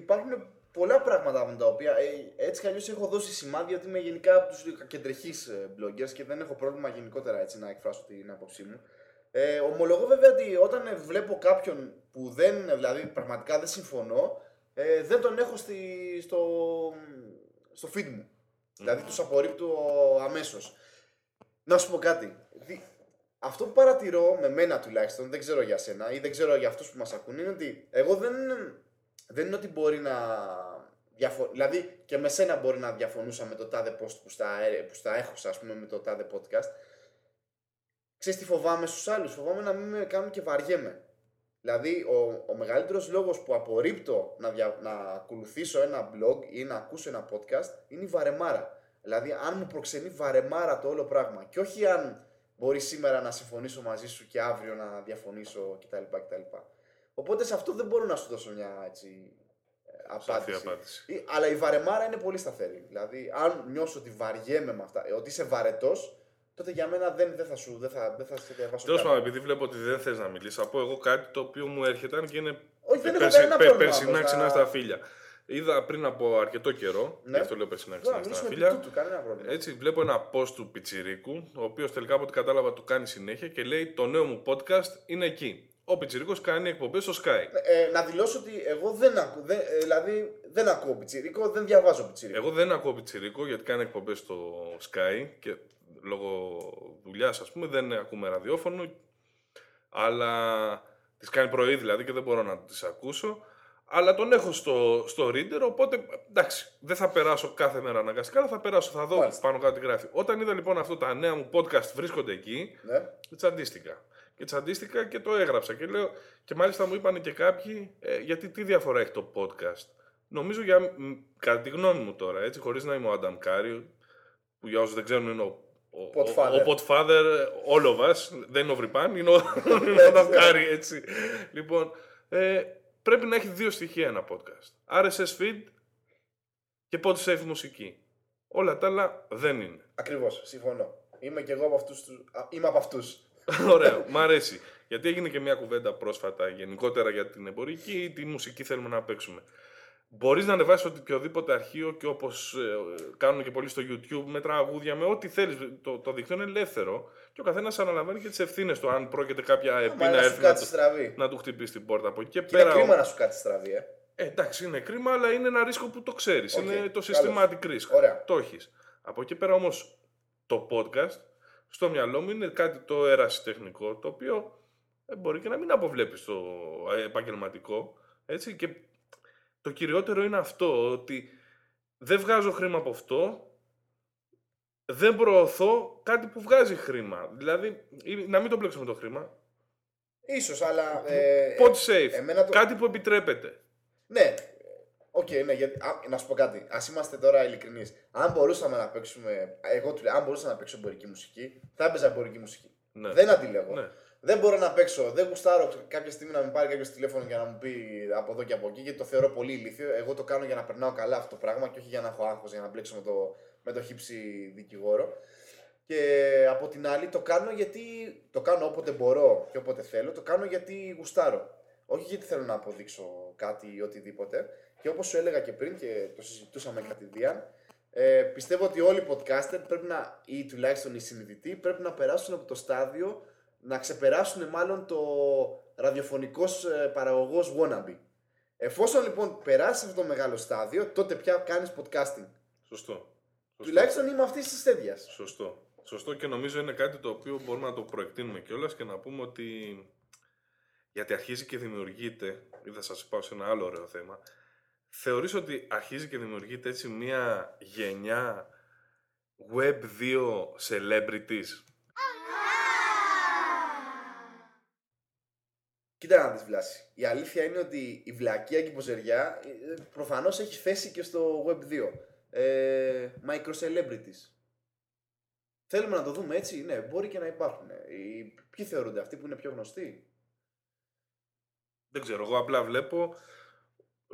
Υπάρχουν, υπάρχουν πολλά πράγματα με τα οποία ε, έτσι κι αλλιώς έχω δώσει σημάδια ότι είμαι γενικά από τους κεντρεχεί bloggers και δεν έχω πρόβλημα γενικότερα έτσι, να εκφράσω την άποψή μου. Ε, ομολογώ βέβαια ότι όταν ε, βλέπω κάποιον που δεν, ε, δηλαδή πραγματικά δεν συμφωνώ, ε, δεν τον έχω στη, στο, στο feed μου. Δηλαδή τους απορρίπτω αμέσως. Να σου πω κάτι. Δι- Αυτό που παρατηρώ με μένα τουλάχιστον, δεν ξέρω για σένα ή δεν ξέρω για αυτούς που μας ακούν, είναι ότι εγώ δεν, δεν είναι ότι μπορεί να... Διαφο... Δηλαδή και με σένα μπορεί να διαφωνούσα με το τάδε post που στα, ε, που στα έχω, ας πούμε, με το τάδε podcast. Ξέρεις τι φοβάμαι στους άλλους, φοβάμαι να μην με κάνουν και βαριέμαι. Δηλαδή, ο, ο μεγαλύτερος λόγος που απορρίπτω να, δια, να ακολουθήσω ένα blog ή να ακούσω ένα podcast είναι η βαρεμάρα. Δηλαδή, αν μου προξενεί βαρεμάρα το όλο πράγμα και όχι αν μπορεί σήμερα να συμφωνήσω μαζί σου και αύριο να διαφωνήσω κτλ. κτλ. Οπότε σε αυτό δεν μπορώ να σου δώσω μια έτσι, ε, Σαφή απάντηση. απάντηση. Ή- Αλλά η βαρεμάρα είναι πολύ σταθερή. Δηλαδή, αν νιώσω ότι βαριέμαι με αυτά, ε, ότι είσαι βαρετός, τότε για μένα δεν, δεν θα σου δεν θα, δεν θα σε διαβάσω. Τέλος καν. πάντων, επειδή βλέπω ότι δεν θες να μιλήσεις, θα πω εγώ κάτι το οποίο μου έρχεται αν και είναι Όχι, δεν έχω περσι- κανένα πε- πρόβλημα, περσινά όμως, ξινά να- στα φίλια. Είδα πριν από αρκετό καιρό, Ναι. γι' αυτό λέω περσινά Μπορώ να ξινά στα μιλήσουμε επί φίλια. τούτου, κανένα πρόβλημα. Έτσι, βλέπω ένα post του Πιτσιρίκου, ο οποίος τελικά από ό,τι κατάλαβα του κάνει συνέχεια και λέει: Το νέο μου podcast είναι εκεί. Ο Πιτσιρίκος κάνει εκπομπές στο Sky. Ε, να δηλώσω ότι εγώ δεν ακούω, δεν, ε, δηλαδή δεν ακούω πιτσιρίκο, δεν διαβάζω πιτσιρίκο. Εγώ δεν ακούω Πιτσιρίκο γιατί κάνει εκπομπές στο Sky και λόγω δουλειάς, ας πούμε, δεν ακούμε ραδιόφωνο. Αλλά τις κάνει πρωί δηλαδή και δεν μπορώ να τις ακούσω. Αλλά τον έχω στο, στο reader, οπότε εντάξει, δεν θα περάσω κάθε μέρα αναγκαστικά, αλλά θα περάσω, θα δω Μάλιστα. πάνω κάτω τι γράφει. Όταν είδα λοιπόν αυτό τα νέα μου podcast βρίσκονται εκεί, Ναι. τσαντίστηκα. Και τσαντίστηκα και το έγραψα. Και λέω, και μάλιστα μου είπαν και κάποιοι, ε, γιατί τι διαφορά έχει το podcast; Νομίζω για, μ, κατά τη γνώμη μου τώρα, έτσι, χωρίς να είμαι ο Adam Curry, που για όσους δεν ξέρουν είναι ο, ο, Podfather. ο, ο Podfather all of us, δεν είναι ο Βρυπάν, είναι ο, είναι ο Adam Curry, έτσι. Λοιπόν, ε, πρέπει να έχει δύο στοιχεία ένα podcast. RSS feed και PodSafe μουσική. Όλα τα άλλα δεν είναι. Ακριβώς, συμφωνώ. Είμαι και εγώ από αυτούς, τους- α, είμαι από αυτούς. Ωραίο, μ' αρέσει. Γιατί έγινε και μια κουβέντα πρόσφατα γενικότερα για την εμπορική ή τη μουσική θέλουμε να παίξουμε. Μπορείς να ανεβάσεις οποιοδήποτε αρχείο και όπως κάνουν και πολλοί στο YouTube με τραγούδια, με ό,τι θέλεις. Το, το δίκτυο είναι ελεύθερο και ο καθένας αναλαμβάνει και τις ευθύνες του. Αν πρόκειται κάποια Μα επί να να σου έρθει να, κάτσει του- στραβή. να του χτυπήσει την πόρτα από εκεί και Και είναι πέρα. κρίμα όμως- να σου κάτσει στραβή, ε. ε, εντάξει, είναι κρίμα, αλλά είναι ένα ρίσκο που το ξέρεις. Οκ, είναι το καλώς. systematic risk. Ωραία. Το έχεις. Από εκεί πέρα όμως το podcast στο μυαλό μου είναι κάτι το ερασιτεχνικό το οποίο ε, μπορεί και να μην αποβλέπεις στο ε, επαγγελματικό. Έτσι, και το κυριότερο είναι αυτό ότι δεν βγάζω χρήμα από αυτό, δεν προωθώ κάτι που βγάζει χρήμα. Δηλαδή, ή να μην το μπλέξω με το χρήμα. Ίσως, αλλά... Ε, Pod ε, safe. εμένα το- Κάτι που επιτρέπεται. Ναι. Οκ, ναι, γιατί, α, να σου πω κάτι. Ας είμαστε τώρα ειλικρινείς. Αν μπορούσαμε να παίξουμε. Εγώ του λέω, αν μπορούσα να παίξω εμπορική μουσική, θα έπαιζα εμπορική μουσική. Ναι. Δεν αντιλέγω. Ναι. Δεν μπορώ να παίξω. Δεν γουστάρω κάποια στιγμή να με πάρει κάποιος τηλέφωνο για να μου πει από εδώ και από εκεί, γιατί το θεωρώ πολύ ηλίθιο. Εγώ το κάνω για να περνάω καλά αυτό το πράγμα και όχι για να έχω άγχος για να μπλέξω με το, με το χύψη δικηγόρο. Και από την άλλη το κάνω γιατί το κάνω όποτε μπορώ και όποτε θέλω, το κάνω γιατί γουστάρω. Όχι γιατί θέλω να αποδείξω κάτι ή οτιδήποτε. Και όπως σου έλεγα και πριν και το συζητούσαμε κατηδίαν, ε, πιστεύω ότι όλοι οι podcaster πρέπει να, ή τουλάχιστον οι συνειδητοί, πρέπει να περάσουν από το στάδιο να ξεπεράσουν μάλλον το ραδιοφωνικός ε, παραγωγός wannabe. Εφόσον λοιπόν περάσεις αυτό το μεγάλο στάδιο, τότε πια κάνεις podcasting. Σωστό. Σωστό. Τουλάχιστον είμαι αυτής της τέτοιας. Σωστό. Σωστό και νομίζω είναι κάτι το οποίο μπορούμε να το προεκτείνουμε κιόλας και να πούμε ότι. Γιατί αρχίζει και δημιουργείται, ή θα σας πάω σε ένα άλλο ωραίο θέμα, θεωρείς ότι αρχίζει και δημιουργείται έτσι μια γενιά Web 2 celebrities; Κοίτα να δεις Βλάση. Η αλήθεια είναι ότι η βλακεία και η ποζεριά ε, προφανώς έχει θέση και στο Web 2. Ε, micro celebrities. Θέλουμε να το δούμε έτσι, ναι, μπορεί και να υπάρχουν. Ε, οι- Ποιοι θεωρούνται αυτοί που είναι πιο γνωστοί; Δεν ξέρω, εγώ απλά βλέπω.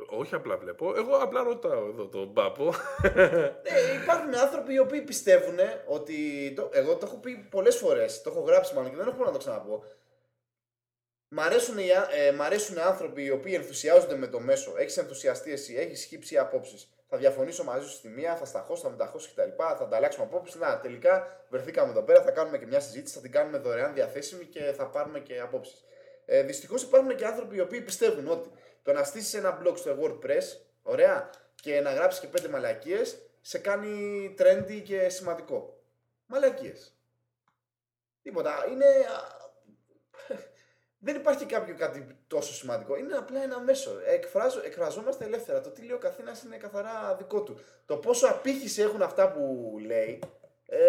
Όχι απλά βλέπω, εγώ απλά ρωτάω εδώ τον Πάπο. Ε, υπάρχουν άνθρωποι οι οποίοι πιστεύουν ότι. Το, εγώ το έχω πει πολλές φορές, το έχω γράψει μάλλον και δεν έχω να το ξαναπώ. Μ' αρέσουν, οι, α- ε, μ' αρέσουν άνθρωποι οι οποίοι ενθουσιάζονται με το μέσο. Έχεις ενθουσιαστεί εσύ, έχεις χύψει απόψεις. Θα διαφωνήσω μαζί σου στη μία, θα σταχώσω, θα μεταχώσω κτλ. Θα ανταλλάξουμε απόψεις. Να, τελικά βρεθήκαμε εδώ πέρα, θα κάνουμε και μια συζήτηση, θα την κάνουμε δωρεάν διαθέσιμη και θα πάρουμε και απόψεις. Ε, Δυστυχώς υπάρχουν και άνθρωποι οι οποίοι πιστεύουν ότι το να στήσεις ένα blog στο WordPress, ωραία, και να γράψεις και πέντε μαλακίες, σε κάνει trendy και σημαντικό. Μαλακίες. Τίποτα. Είναι. Α, Δεν υπάρχει κάποιο κάτι τόσο σημαντικό. Είναι απλά ένα μέσο. Εκφράζω, εκφραζόμαστε ελεύθερα. Το τι λέει ο καθένας είναι καθαρά δικό του. Το πόσο απήχηση έχουν αυτά που λέει ε,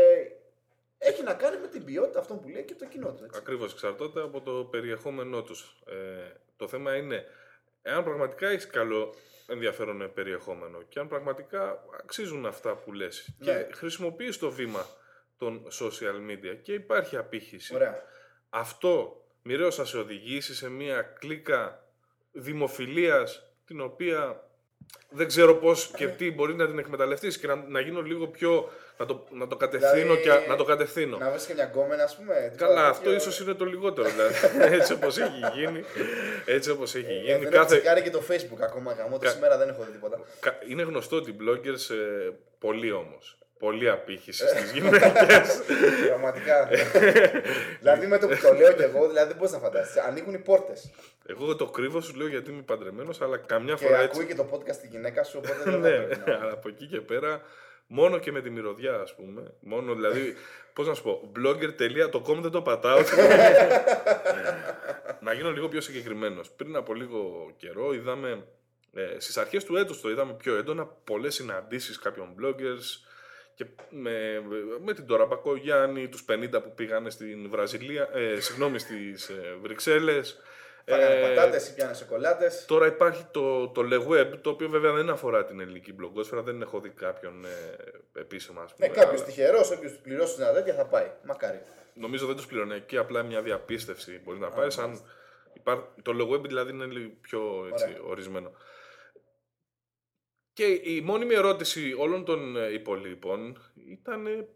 έχει να κάνει με την ποιότητα αυτών που λέει και το κοινό του. Έτσι. Ακριβώς εξαρτάται από το περιεχόμενό τους. Ε, το θέμα είναι εάν πραγματικά έχεις καλό ενδιαφέρον περιεχόμενο και αν πραγματικά αξίζουν αυτά που λες Ναι. και χρησιμοποιείς το βήμα των social media και υπάρχει απήχηση. Ωραία. Αυτό μοιραίως θα σε οδηγήσεις σε μια κλίκα δημοφιλίας την οποία δεν ξέρω πώς και τι μπορεί να την εκμεταλλευτείς και να, να γίνω λίγο πιο... να το, να το κατευθύνω Δηλαδή, και να το κατευθύνω. Να βρει και μια γκόμενα, ας πούμε. τίποτα Καλά, τέτοιο. αυτό ίσως είναι το λιγότερο δηλαδή. έτσι όπως έχει γίνει. Έτσι όπως έχει Ε, γίνει. δεν έχω κάθε, τσεκάρει και το facebook ακόμα. Γαμώ, το Κα- σήμερα δεν έχω δει τίποτα. κα- είναι γνωστό ότι οι bloggers, ε, πολλοί όμως, πολλή απήχηση στις γυναίκες. Πραγματικά. δηλαδή με το που το λέω κι εγώ, δηλαδή δεν μπορεί να φανταστείς. Ανοίγουν οι πόρτες. Εγώ το κρύβω σου λέω γιατί είμαι παντρεμένος, αλλά καμιά Και φορά έτσι. ακούει και το podcast τη γυναίκα σου, οπότε δεν θα ναι, πρέπει να- αλλά από εκεί και πέρα, μόνο και με τη μυρωδιά, ας πούμε. Μόνο δηλαδή, πώς να σου πω, blogger.com δεν το πατάω. να γίνω λίγο πιο συγκεκριμένος. Πριν από λίγο καιρό είδαμε, ε, στις αρχές του έτους το είδαμε πιο έντονα, πολλές συναντήσεις κάποιων bloggers και με, με την Τώρα Μπακογιάννη, τους 50 που πήγανε στην Βραζιλία, ε, συγγνώμη, στις ε, Βρυξέλλες. Φάγανε Ε, πατάτες ή πιάνε σοκολάτες. Τώρα υπάρχει το, το Le Web, το οποίο βέβαια δεν αφορά την ελληνική μπλογκόσφαιρα, δεν έχω δει κάποιον ε, επίσημα, ας Ναι, πούμε. κάποιος αλλά τυχερός, όποιος τους πληρώσει ένα τέτοια θα πάει. Μακάρι. Νομίζω δεν τους πληρώνει και απλά μια διαπίστευση μπορεί να πάρει. Αν υπά... Το Le Web δηλαδή είναι λίγο πιο έτσι, Ωραία. ορισμένο. Και η μόνιμη ερώτηση όλων των ε, υπολείπων ήταν ε,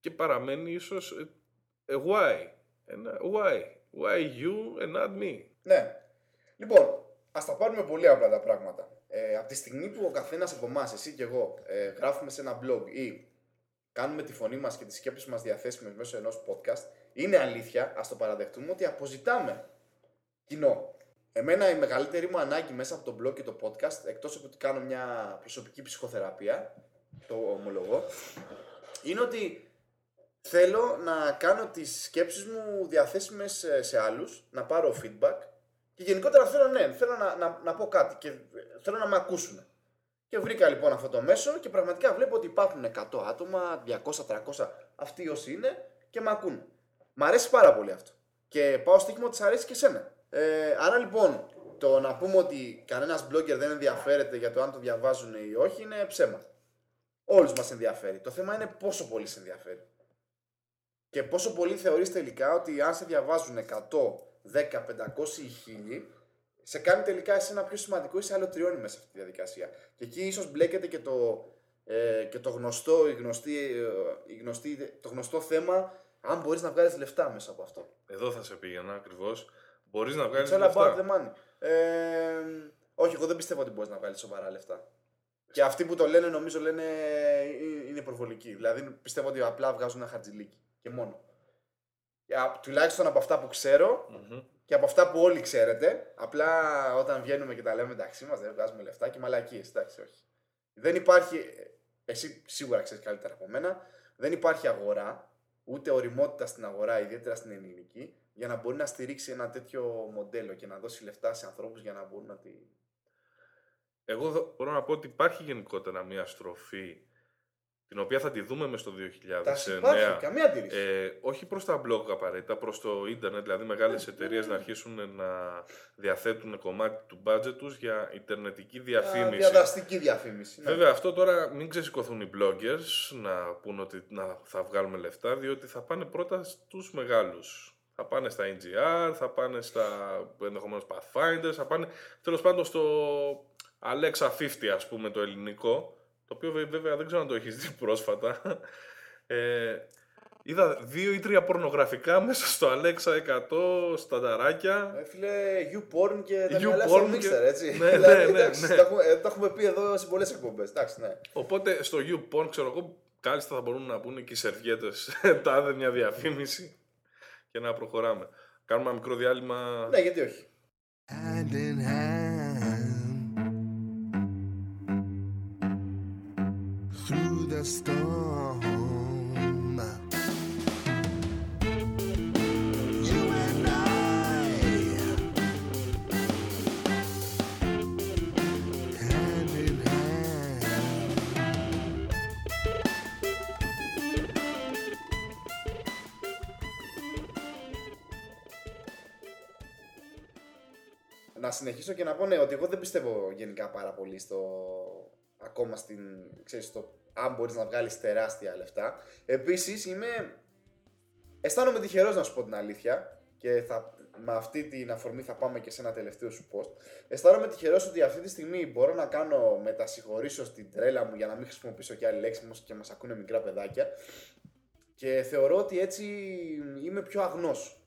και παραμένει ίσως ε, ε, why; Ένα why; Why you and not me; Ναι. Λοιπόν, ας τα πάρουμε πολύ απλά τα πράγματα. Ε, από τη στιγμή που ο καθένας από εμάς, εσύ και εγώ, ε, γράφουμε σε ένα blog ή κάνουμε τη φωνή μας και τις σκέψεις μας διαθέσιμες μέσω ενός podcast, είναι αλήθεια, ας το παραδεχτούμε, ότι αποζητάμε κοινό. Εμένα η μεγαλύτερη μου ανάγκη μέσα από το blog και το podcast, εκτός από ότι κάνω μια προσωπική ψυχοθεραπεία, το ομολογώ, είναι ότι θέλω να κάνω τις σκέψεις μου διαθέσιμες σε- σε άλλους, να πάρω feedback και γενικότερα θέλω, ναι, θέλω να, να, να πω κάτι και θέλω να με ακούσουν. Και βρήκα λοιπόν αυτό το μέσο και πραγματικά βλέπω ότι υπάρχουν 100 άτομα, 200-300 αυτοί όσοι είναι και με ακούν. Μ' αρέσει πάρα πολύ αυτό. Και πάω στοίχημα ότι σ' αρέσει και εσένα. Ε, άρα λοιπόν, το να πούμε ότι κανένας blogger δεν ενδιαφέρεται για το αν το διαβάζουν ή όχι είναι ψέμα. Όλους μας ενδιαφέρει. Το θέμα είναι πόσο πολύ σε ενδιαφέρει. Και πόσο πολύ θεωρείς τελικά ότι αν σε διαβάζουν 100, 10, 500 ή 1000, σε κάνει τελικά εσένα πιο σημαντικό ή σε αλωτριώνει μέσα σε αυτή τη διαδικασία. Και εκεί ίσως μπλέκεται και το, ε, και το γνωστό, η γνωστή, ε, η γνωστή, το γνωστό θέμα αν μπορείς να βγάλεις λεφτά μέσα από αυτό. Εδώ θα σε πήγαινα ακριβώς. Μπορείς να βγάλεις It's all λεφτά. about the money. Ε, όχι, εγώ δεν πιστεύω ότι μπορείς να βγάλεις σοβαρά λεφτά. Και αυτοί που το λένε, νομίζω λένε ε, είναι προβολικοί. Δηλαδή πιστεύω ότι απλά βγάζουν ένα χαρτζιλίκι. Και μόνο. Για, τουλάχιστον από αυτά που ξέρω Μμμ. και από αυτά που όλοι ξέρετε, απλά όταν βγαίνουμε και τα λέμε μεταξύ μα, δεν βγάζουμε λεφτά και μαλακίες. Εντάξει, όχι. Δεν υπάρχει. Εσύ σίγουρα ξέρεις καλύτερα από μένα. Δεν υπάρχει αγορά, ούτε οριμότητα στην αγορά, ιδιαίτερα στην ελληνική, για να μπορεί να στηρίξει ένα τέτοιο μοντέλο και να δώσει λεφτά σε ανθρώπους για να μπορούν να τη. Εγώ δο- μπορώ να πω ότι υπάρχει γενικότερα μια στροφή την οποία θα τη δούμε μες το Τα υπάρχει, 2009. καμία αντίρρηση. Ε, όχι προς τα blog απαραίτητα, προς το ίντερνετ, δηλαδή μεγάλες εταιρείες να αρχίσουν να διαθέτουν κομμάτι του budget τους για ιντερνετική Μια διαφήμιση. διαδραστική διαφήμιση. ναι. Βέβαια αυτό τώρα μην ξεσηκωθούν οι bloggers να πούν ότι να, θα βγάλουμε λεφτά, διότι θα πάνε πρώτα στους μεγάλους. Θα πάνε στα NGR, θα πάνε στα ενδεχομένως Pathfinders, θα πάνε τέλος πάντων στο Alexa 50 ας πούμε το ελληνικό, το οποίο βε- βέβαια δεν ξέρω αν το έχεις δει πρόσφατα. Ε, είδα δύο ή τρία πορνογραφικά μέσα στο Alexa 100 στανταράκια. Ε, φίλε, YouPorn και τα YouPorn μυαλά στο και- Mixer, έτσι. Ναι, δηλαδή, ναι, ναι, εντάξει, ναι. Τα, έχουμε, ε, τα έχουμε πει εδώ σε πολλές εκπομπές. Εντάξει, ναι. Οπότε στο YouPorn, ξέρω εγώ, κάλλιστα θα μπορούν να πούνε και οι σερβιέτες τάδε μια διαφήμιση και να προχωράμε. Κάνουμε ένα μικρό διάλειμμα. Ναι, γιατί όχι. hand in hand through the storm. You and I, hand in hand. Να συνεχίσω και να πω ναι, ότι εγώ δεν πιστεύω γενικά πάρα πολύ στο. Ακόμα στην. ξέρεις, στο αν μπορείς να βγάλεις τεράστια λεφτά. Επίσης είμαι. Αισθάνομαι τυχερός να σου πω την αλήθεια και θα, με αυτή την αφορμή θα πάμε και σε ένα τελευταίο σου post. Αισθάνομαι τυχερός ότι αυτή τη στιγμή μπορώ να κάνω μετασυγχωρήσω στην τρέλα μου για να μην χρησιμοποιήσω και άλλη λέξη μου και μας ακούνε μικρά παιδάκια. Και θεωρώ ότι έτσι είμαι πιο αγνός.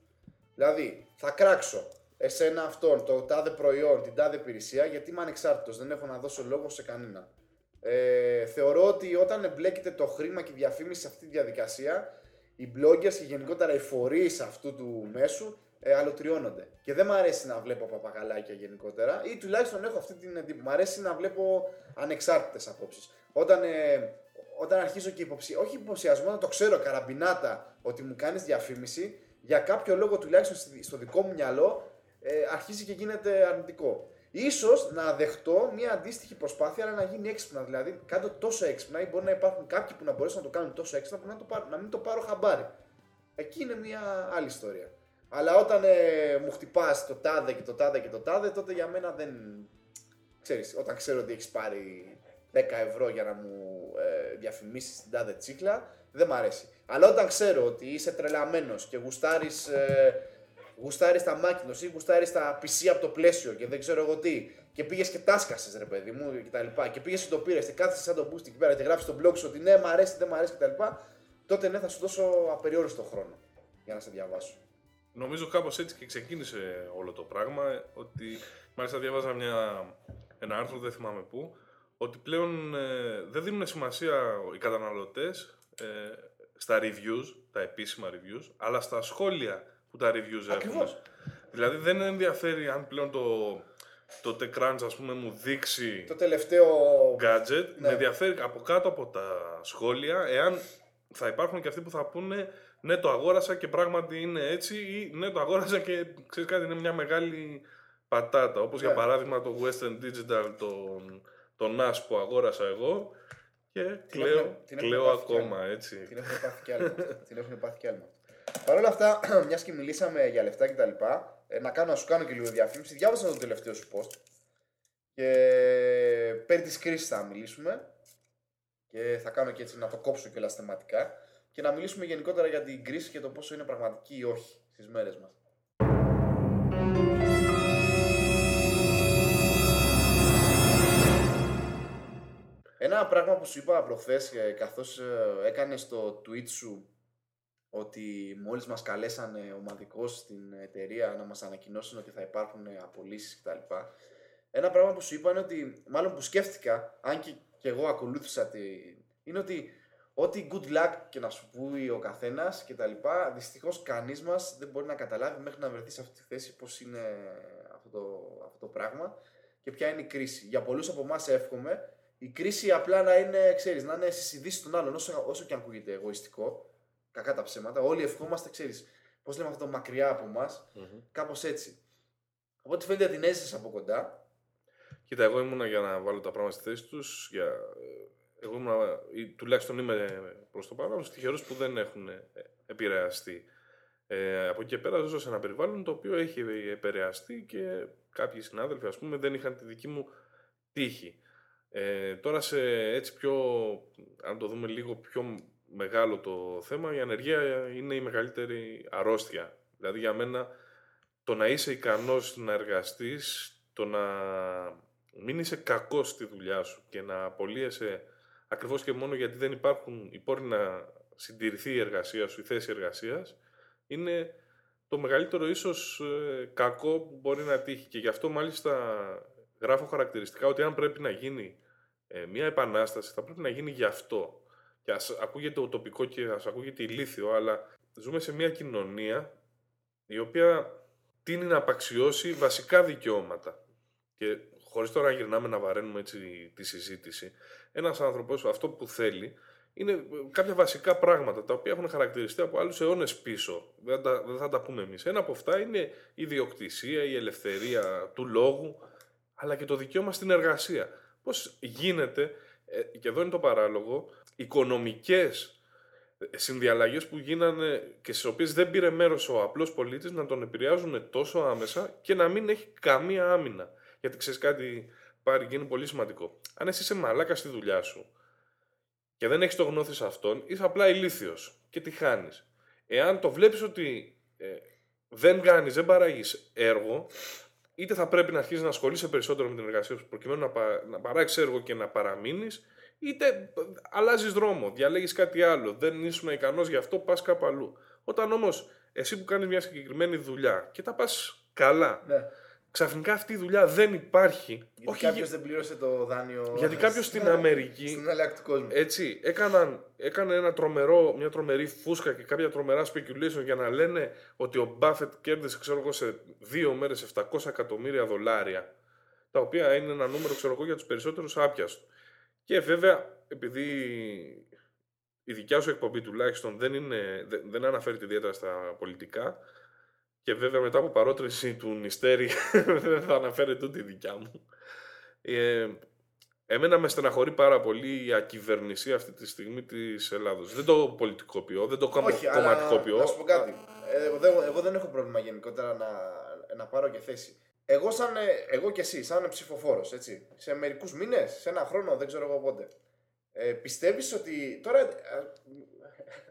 Δηλαδή, θα κράξω εσένα αυτόν, το τάδε προϊόν, την τάδε υπηρεσία, γιατί είμαι ανεξάρτητος, δεν έχω να δώσω λόγο σε κανένα. Ε, θεωρώ ότι όταν εμπλέκεται το χρήμα και η διαφήμιση σε αυτή τη διαδικασία, οι bloggers και γενικότερα οι φορείς αυτού του μέσου ε, αλωτριώνονται. Και δεν μου αρέσει να βλέπω παπαγαλάκια γενικότερα, ή τουλάχιστον έχω αυτή την εντύπωση. Μ' αρέσει να βλέπω ανεξάρτητες απόψεις. Όταν, ε, όταν αρχίζω και υποψι... όχι υποψιασμό, να το ξέρω καραμπινάτα ότι μου κάνεις διαφήμιση, για κάποιο λόγο τουλάχιστον στη- στο δικό μου μυαλό ε, αρχίζει και γίνεται αρνητικό. Ίσως να δεχτώ μια αντίστοιχη προσπάθεια, αλλά να γίνει έξυπνα. Δηλαδή, κάτω τόσο έξυπνα, ή μπορεί να υπάρχουν κάποιοι που να μπορέσουν να το κάνουν τόσο έξυπνα που να, το πάρω, να μην το πάρω χαμπάρι. Εκεί είναι μια άλλη ιστορία. Αλλά όταν ε, μου χτυπάς το τάδε και το τάδε και το τάδε, τότε για μένα δεν. Ξέρεις, όταν ξέρω ότι έχεις πάρει 10 ευρώ για να μου ε, διαφημίσεις την τάδε τσίκλα, δεν μ' αρέσει. Αλλά όταν ξέρω ότι είσαι τρελαμένος και γουστάρεις ε, γουστάρεις τα Macintosh ή γουστάρει τα PC από το πλαίσιο και δεν ξέρω εγώ τι, και πήγες και τάσκασες ρε παιδί μου και τα λοιπά, και πήγες και το πήρες και κάθεσαι σαν το boost εκεί πέρα και γράφεις στο blog σου ότι ναι, μ' αρέσει, δεν μ' αρέσει και τα λοιπά, τότε ναι, θα σου δώσω απεριόριστο χρόνο για να σε διαβάσω. Νομίζω κάπως έτσι και ξεκίνησε όλο το πράγμα, ε, ότι μάλιστα διάβαζα μια, ένα άρθρο, δεν θυμάμαι πού, ότι πλέον ε, δεν δίνουν σημασία οι καταναλωτές ε, στα reviews, τα επίσημα reviews, αλλά στα σχόλια που τα reviews έχουν. Ακριβώς. Δηλαδή δεν ενδιαφέρει αν πλέον το, το TechCrunch ας πούμε μου δείξει Το τελευταίο. gadget, Ναι. με ενδιαφέρει από κάτω από τα σχόλια εάν θα υπάρχουν και αυτοί που θα πούνε ναι το αγόρασα και πράγματι είναι έτσι ή ναι το αγόρασα και ξέρεις κάτι είναι μια μεγάλη πατάτα όπως για Ναι. παράδειγμα το Western Digital τον, τον NAS που αγόρασα εγώ και κλαίω, έχουν- την έχουν κλαίω πάθει κι ακόμα άλλοι. έτσι. Την έχουν πάθει κι άλλοι. με αυτό. Την έχουν πάθει κι άλλοι. με αυτό. Παρ' όλα αυτά, μιας και μιλήσαμε για λεφτά και τα λοιπά, ε, να, κάνω, να σου κάνω και λίγο διαφήμιση. Διάβασα το τελευταίο σου post. Και περί της κρίσης θα μιλήσουμε. Και θα κάνω και έτσι να το κόψω κιόλας θεματικά. Και να μιλήσουμε γενικότερα για την κρίση και το πόσο είναι πραγματική ή όχι στις μέρες μας. Ένα πράγμα που σου είπα προχθές ε, καθώς ε, έκανες το tweet σου ότι μόλις μας καλέσανε ομαδικώς στην εταιρεία να μας ανακοινώσουν ότι θα υπάρχουν ε, απολύσεις κτλ. Ένα πράγμα που σου είπα είναι ότι, μάλλον που σκέφτηκα, αν και, και εγώ ακολούθησα τη... είναι ότι ό,τι good luck και να σου πει ο καθένας και τα λοιπά, δυστυχώς κανείς μας δεν μπορεί να καταλάβει μέχρι να βρεθεί σε αυτή τη θέση πώς είναι αυτό το, αυτό το πράγμα και ποια είναι η κρίση. Για πολλούς από εμάς εύχομαι η κρίση απλά να είναι, ξέρεις, να είναι στις ειδήσεις των άλλων, όσο, όσο και αν ακούγεται εγωιστικό, κακά τα ψέματα. Όλοι ευχόμαστε, ξέρεις, πώς λέμε αυτό, μακριά από εμά, κάπως έτσι. Οπότε φαίνεται την έζησες από κοντά. Κοίτα, εγώ ήμουνα για να βάλω τα πράγματα στη θέση τους, για... ε, εγώ ήμουνα, ή τουλάχιστον είμαι προς το παρόν, τυχερός που δεν έχουν ε, επηρεαστεί. Ε, από εκεί και πέρα ζω σε ένα περιβάλλον το οποίο έχει επηρεαστεί και κάποιοι συνάδελφοι ας πούμε δεν είχαν τη δική μου τύχη. Ε, τώρα σε έτσι πιο, αν το δούμε λίγο πιο μεγάλο το θέμα, η ανεργία είναι η μεγαλύτερη αρρώστια. Δηλαδή για μένα το να είσαι ικανός να εργαστείς, το να μην είσαι κακός στη δουλειά σου και να απολύεσαι ακριβώς και μόνο γιατί δεν υπάρχουν οι πόροι να συντηρηθεί η εργασία σου, η θέση εργασίας, είναι το μεγαλύτερο ίσως ε, κακό που μπορεί να τύχει. Και γι' αυτό μάλιστα γράφω χαρακτηριστικά ότι αν πρέπει να γίνει ε, μια επανάσταση θα πρέπει να γίνει γι' αυτό. Και ας ακούγεται утοπικό και ας ακούγεται ηλίθιο, αλλά ζούμε σε μια κοινωνία η οποία τίνει να απαξιώσει βασικά δικαιώματα. Και χωρίς τώρα να γυρνάμε να βαραίνουμε έτσι τη συζήτηση, ένας άνθρωπος αυτό που θέλει είναι ε, κάποια βασικά πράγματα τα οποία έχουν χαρακτηριστεί από άλλους αιώνες πίσω. Δεν, τα, δεν θα τα πούμε εμείς. Ένα από αυτά είναι η ιδιοκτησία, η ελευθερία του λόγου, αλλά και το δικαίωμα στην εργασία. Πώς γίνεται, ε, και εδώ είναι το παράλογο, οικονομικές συνδιαλλαγές που γίνανε και στις οποίες δεν πήρε μέρος ο απλός πολίτης να τον επηρεάζουν τόσο άμεσα και να μην έχει καμία άμυνα. Γιατί ξέρεις κάτι, πάρει και είναι πολύ σημαντικό. Αν εσύ είσαι μαλάκας στη δουλειά σου και δεν έχεις το γνώθι σε αυτόν, είσαι απλά ηλίθιος και τη χάνεις. Εάν το βλέπεις ότι ε, δεν κάνεις, δεν παράγεις έργο, είτε θα πρέπει να αρχίσεις να ασχολείσαι περισσότερο με την εργασία σου προκειμένου να, πα, να παράξεις έργο και να παραμείνεις, είτε αλλάζεις δρόμο, διαλέγεις κάτι άλλο, δεν ήσουν ικανός γι' αυτό, πας κάπου αλλού. Όταν όμως εσύ που κάνεις μια συγκεκριμένη δουλειά και τα πας καλά, Ναι. Ξαφνικά αυτή η δουλειά δεν υπάρχει. Γιατί Όχι κάποιος για- δεν πλήρωσε το δάνειο. γιατί κάποιος στην Αμερική Στην άλλη άκρη του κόσμου. έτσι, έκαναν, έκανε ένα τρομερό, μια τρομερή φούσκα και κάποια τρομερά speculation για να λένε ότι ο Μπάφετ κέρδισε ξέρω εγώ, σε δύο μέρες 700 εκατομμύρια δολάρια τα οποία είναι ένα νούμερο ξέρω εγώ, για τους περισσότερους άπιαστο. Και βέβαια, επειδή η δικιά σου εκπομπή τουλάχιστον δεν, είναι, δεν, δεν αναφέρεται ιδιαίτερα στα πολιτικά και βέβαια μετά από παρότριση του Νιστέρη δεν θα αναφέρεται ούτε η δικιά μου. Ε, Εμένα με στεναχωρεί πάρα πολύ η ακυβερνησία αυτή τη στιγμή της Ελλάδος. Δεν το πολιτικοποιώ, δεν το κομμα- Όχι, αλλά κομματικοποιώ. να σου πω κάτι. Ε, Εγώ δεν, εγώ δεν έχω πρόβλημα γενικότερα να, να πάρω και θέση. Εγώ, σαν, ε, εγώ και εσύ, σαν ψηφοφόρος, έτσι, σε μερικούς μήνες, σε ένα χρόνο, δεν ξέρω εγώ πότε, ε, πιστεύεις ότι. Τώρα ε,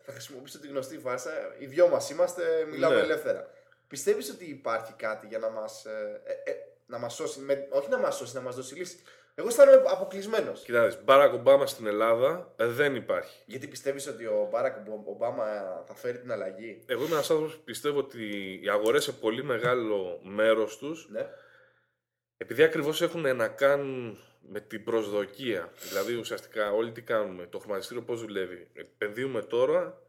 θα χρησιμοποιήσω τη γνωστή φάρσα. Οι δυο μας είμαστε, μιλάμε Ναι. ελεύθερα. Πιστεύεις ότι υπάρχει κάτι για να μας. Ε, ε, να μας σώσει, με, όχι να μας σώσει, να μας δώσει λύση. Εγώ αισθάνομαι αποκλεισμένος. Κοιτάξτε, Μπάρακ Ομπάμα στην Ελλάδα ε, δεν υπάρχει. Γιατί πιστεύεις ότι ο Μπάρακ Ομπάμα θα φέρει την αλλαγή; Εγώ είμαι ένας άνθρωπος που πιστεύω ότι οι αγορές σε πολύ μεγάλο μέρος τους, Ναι. επειδή ακριβώς έχουν να κάνουν με την προσδοκία. Δηλαδή, ουσιαστικά, όλοι τι κάνουμε, το χρηματιστήριο πώς δουλεύει. Επενδύουμε τώρα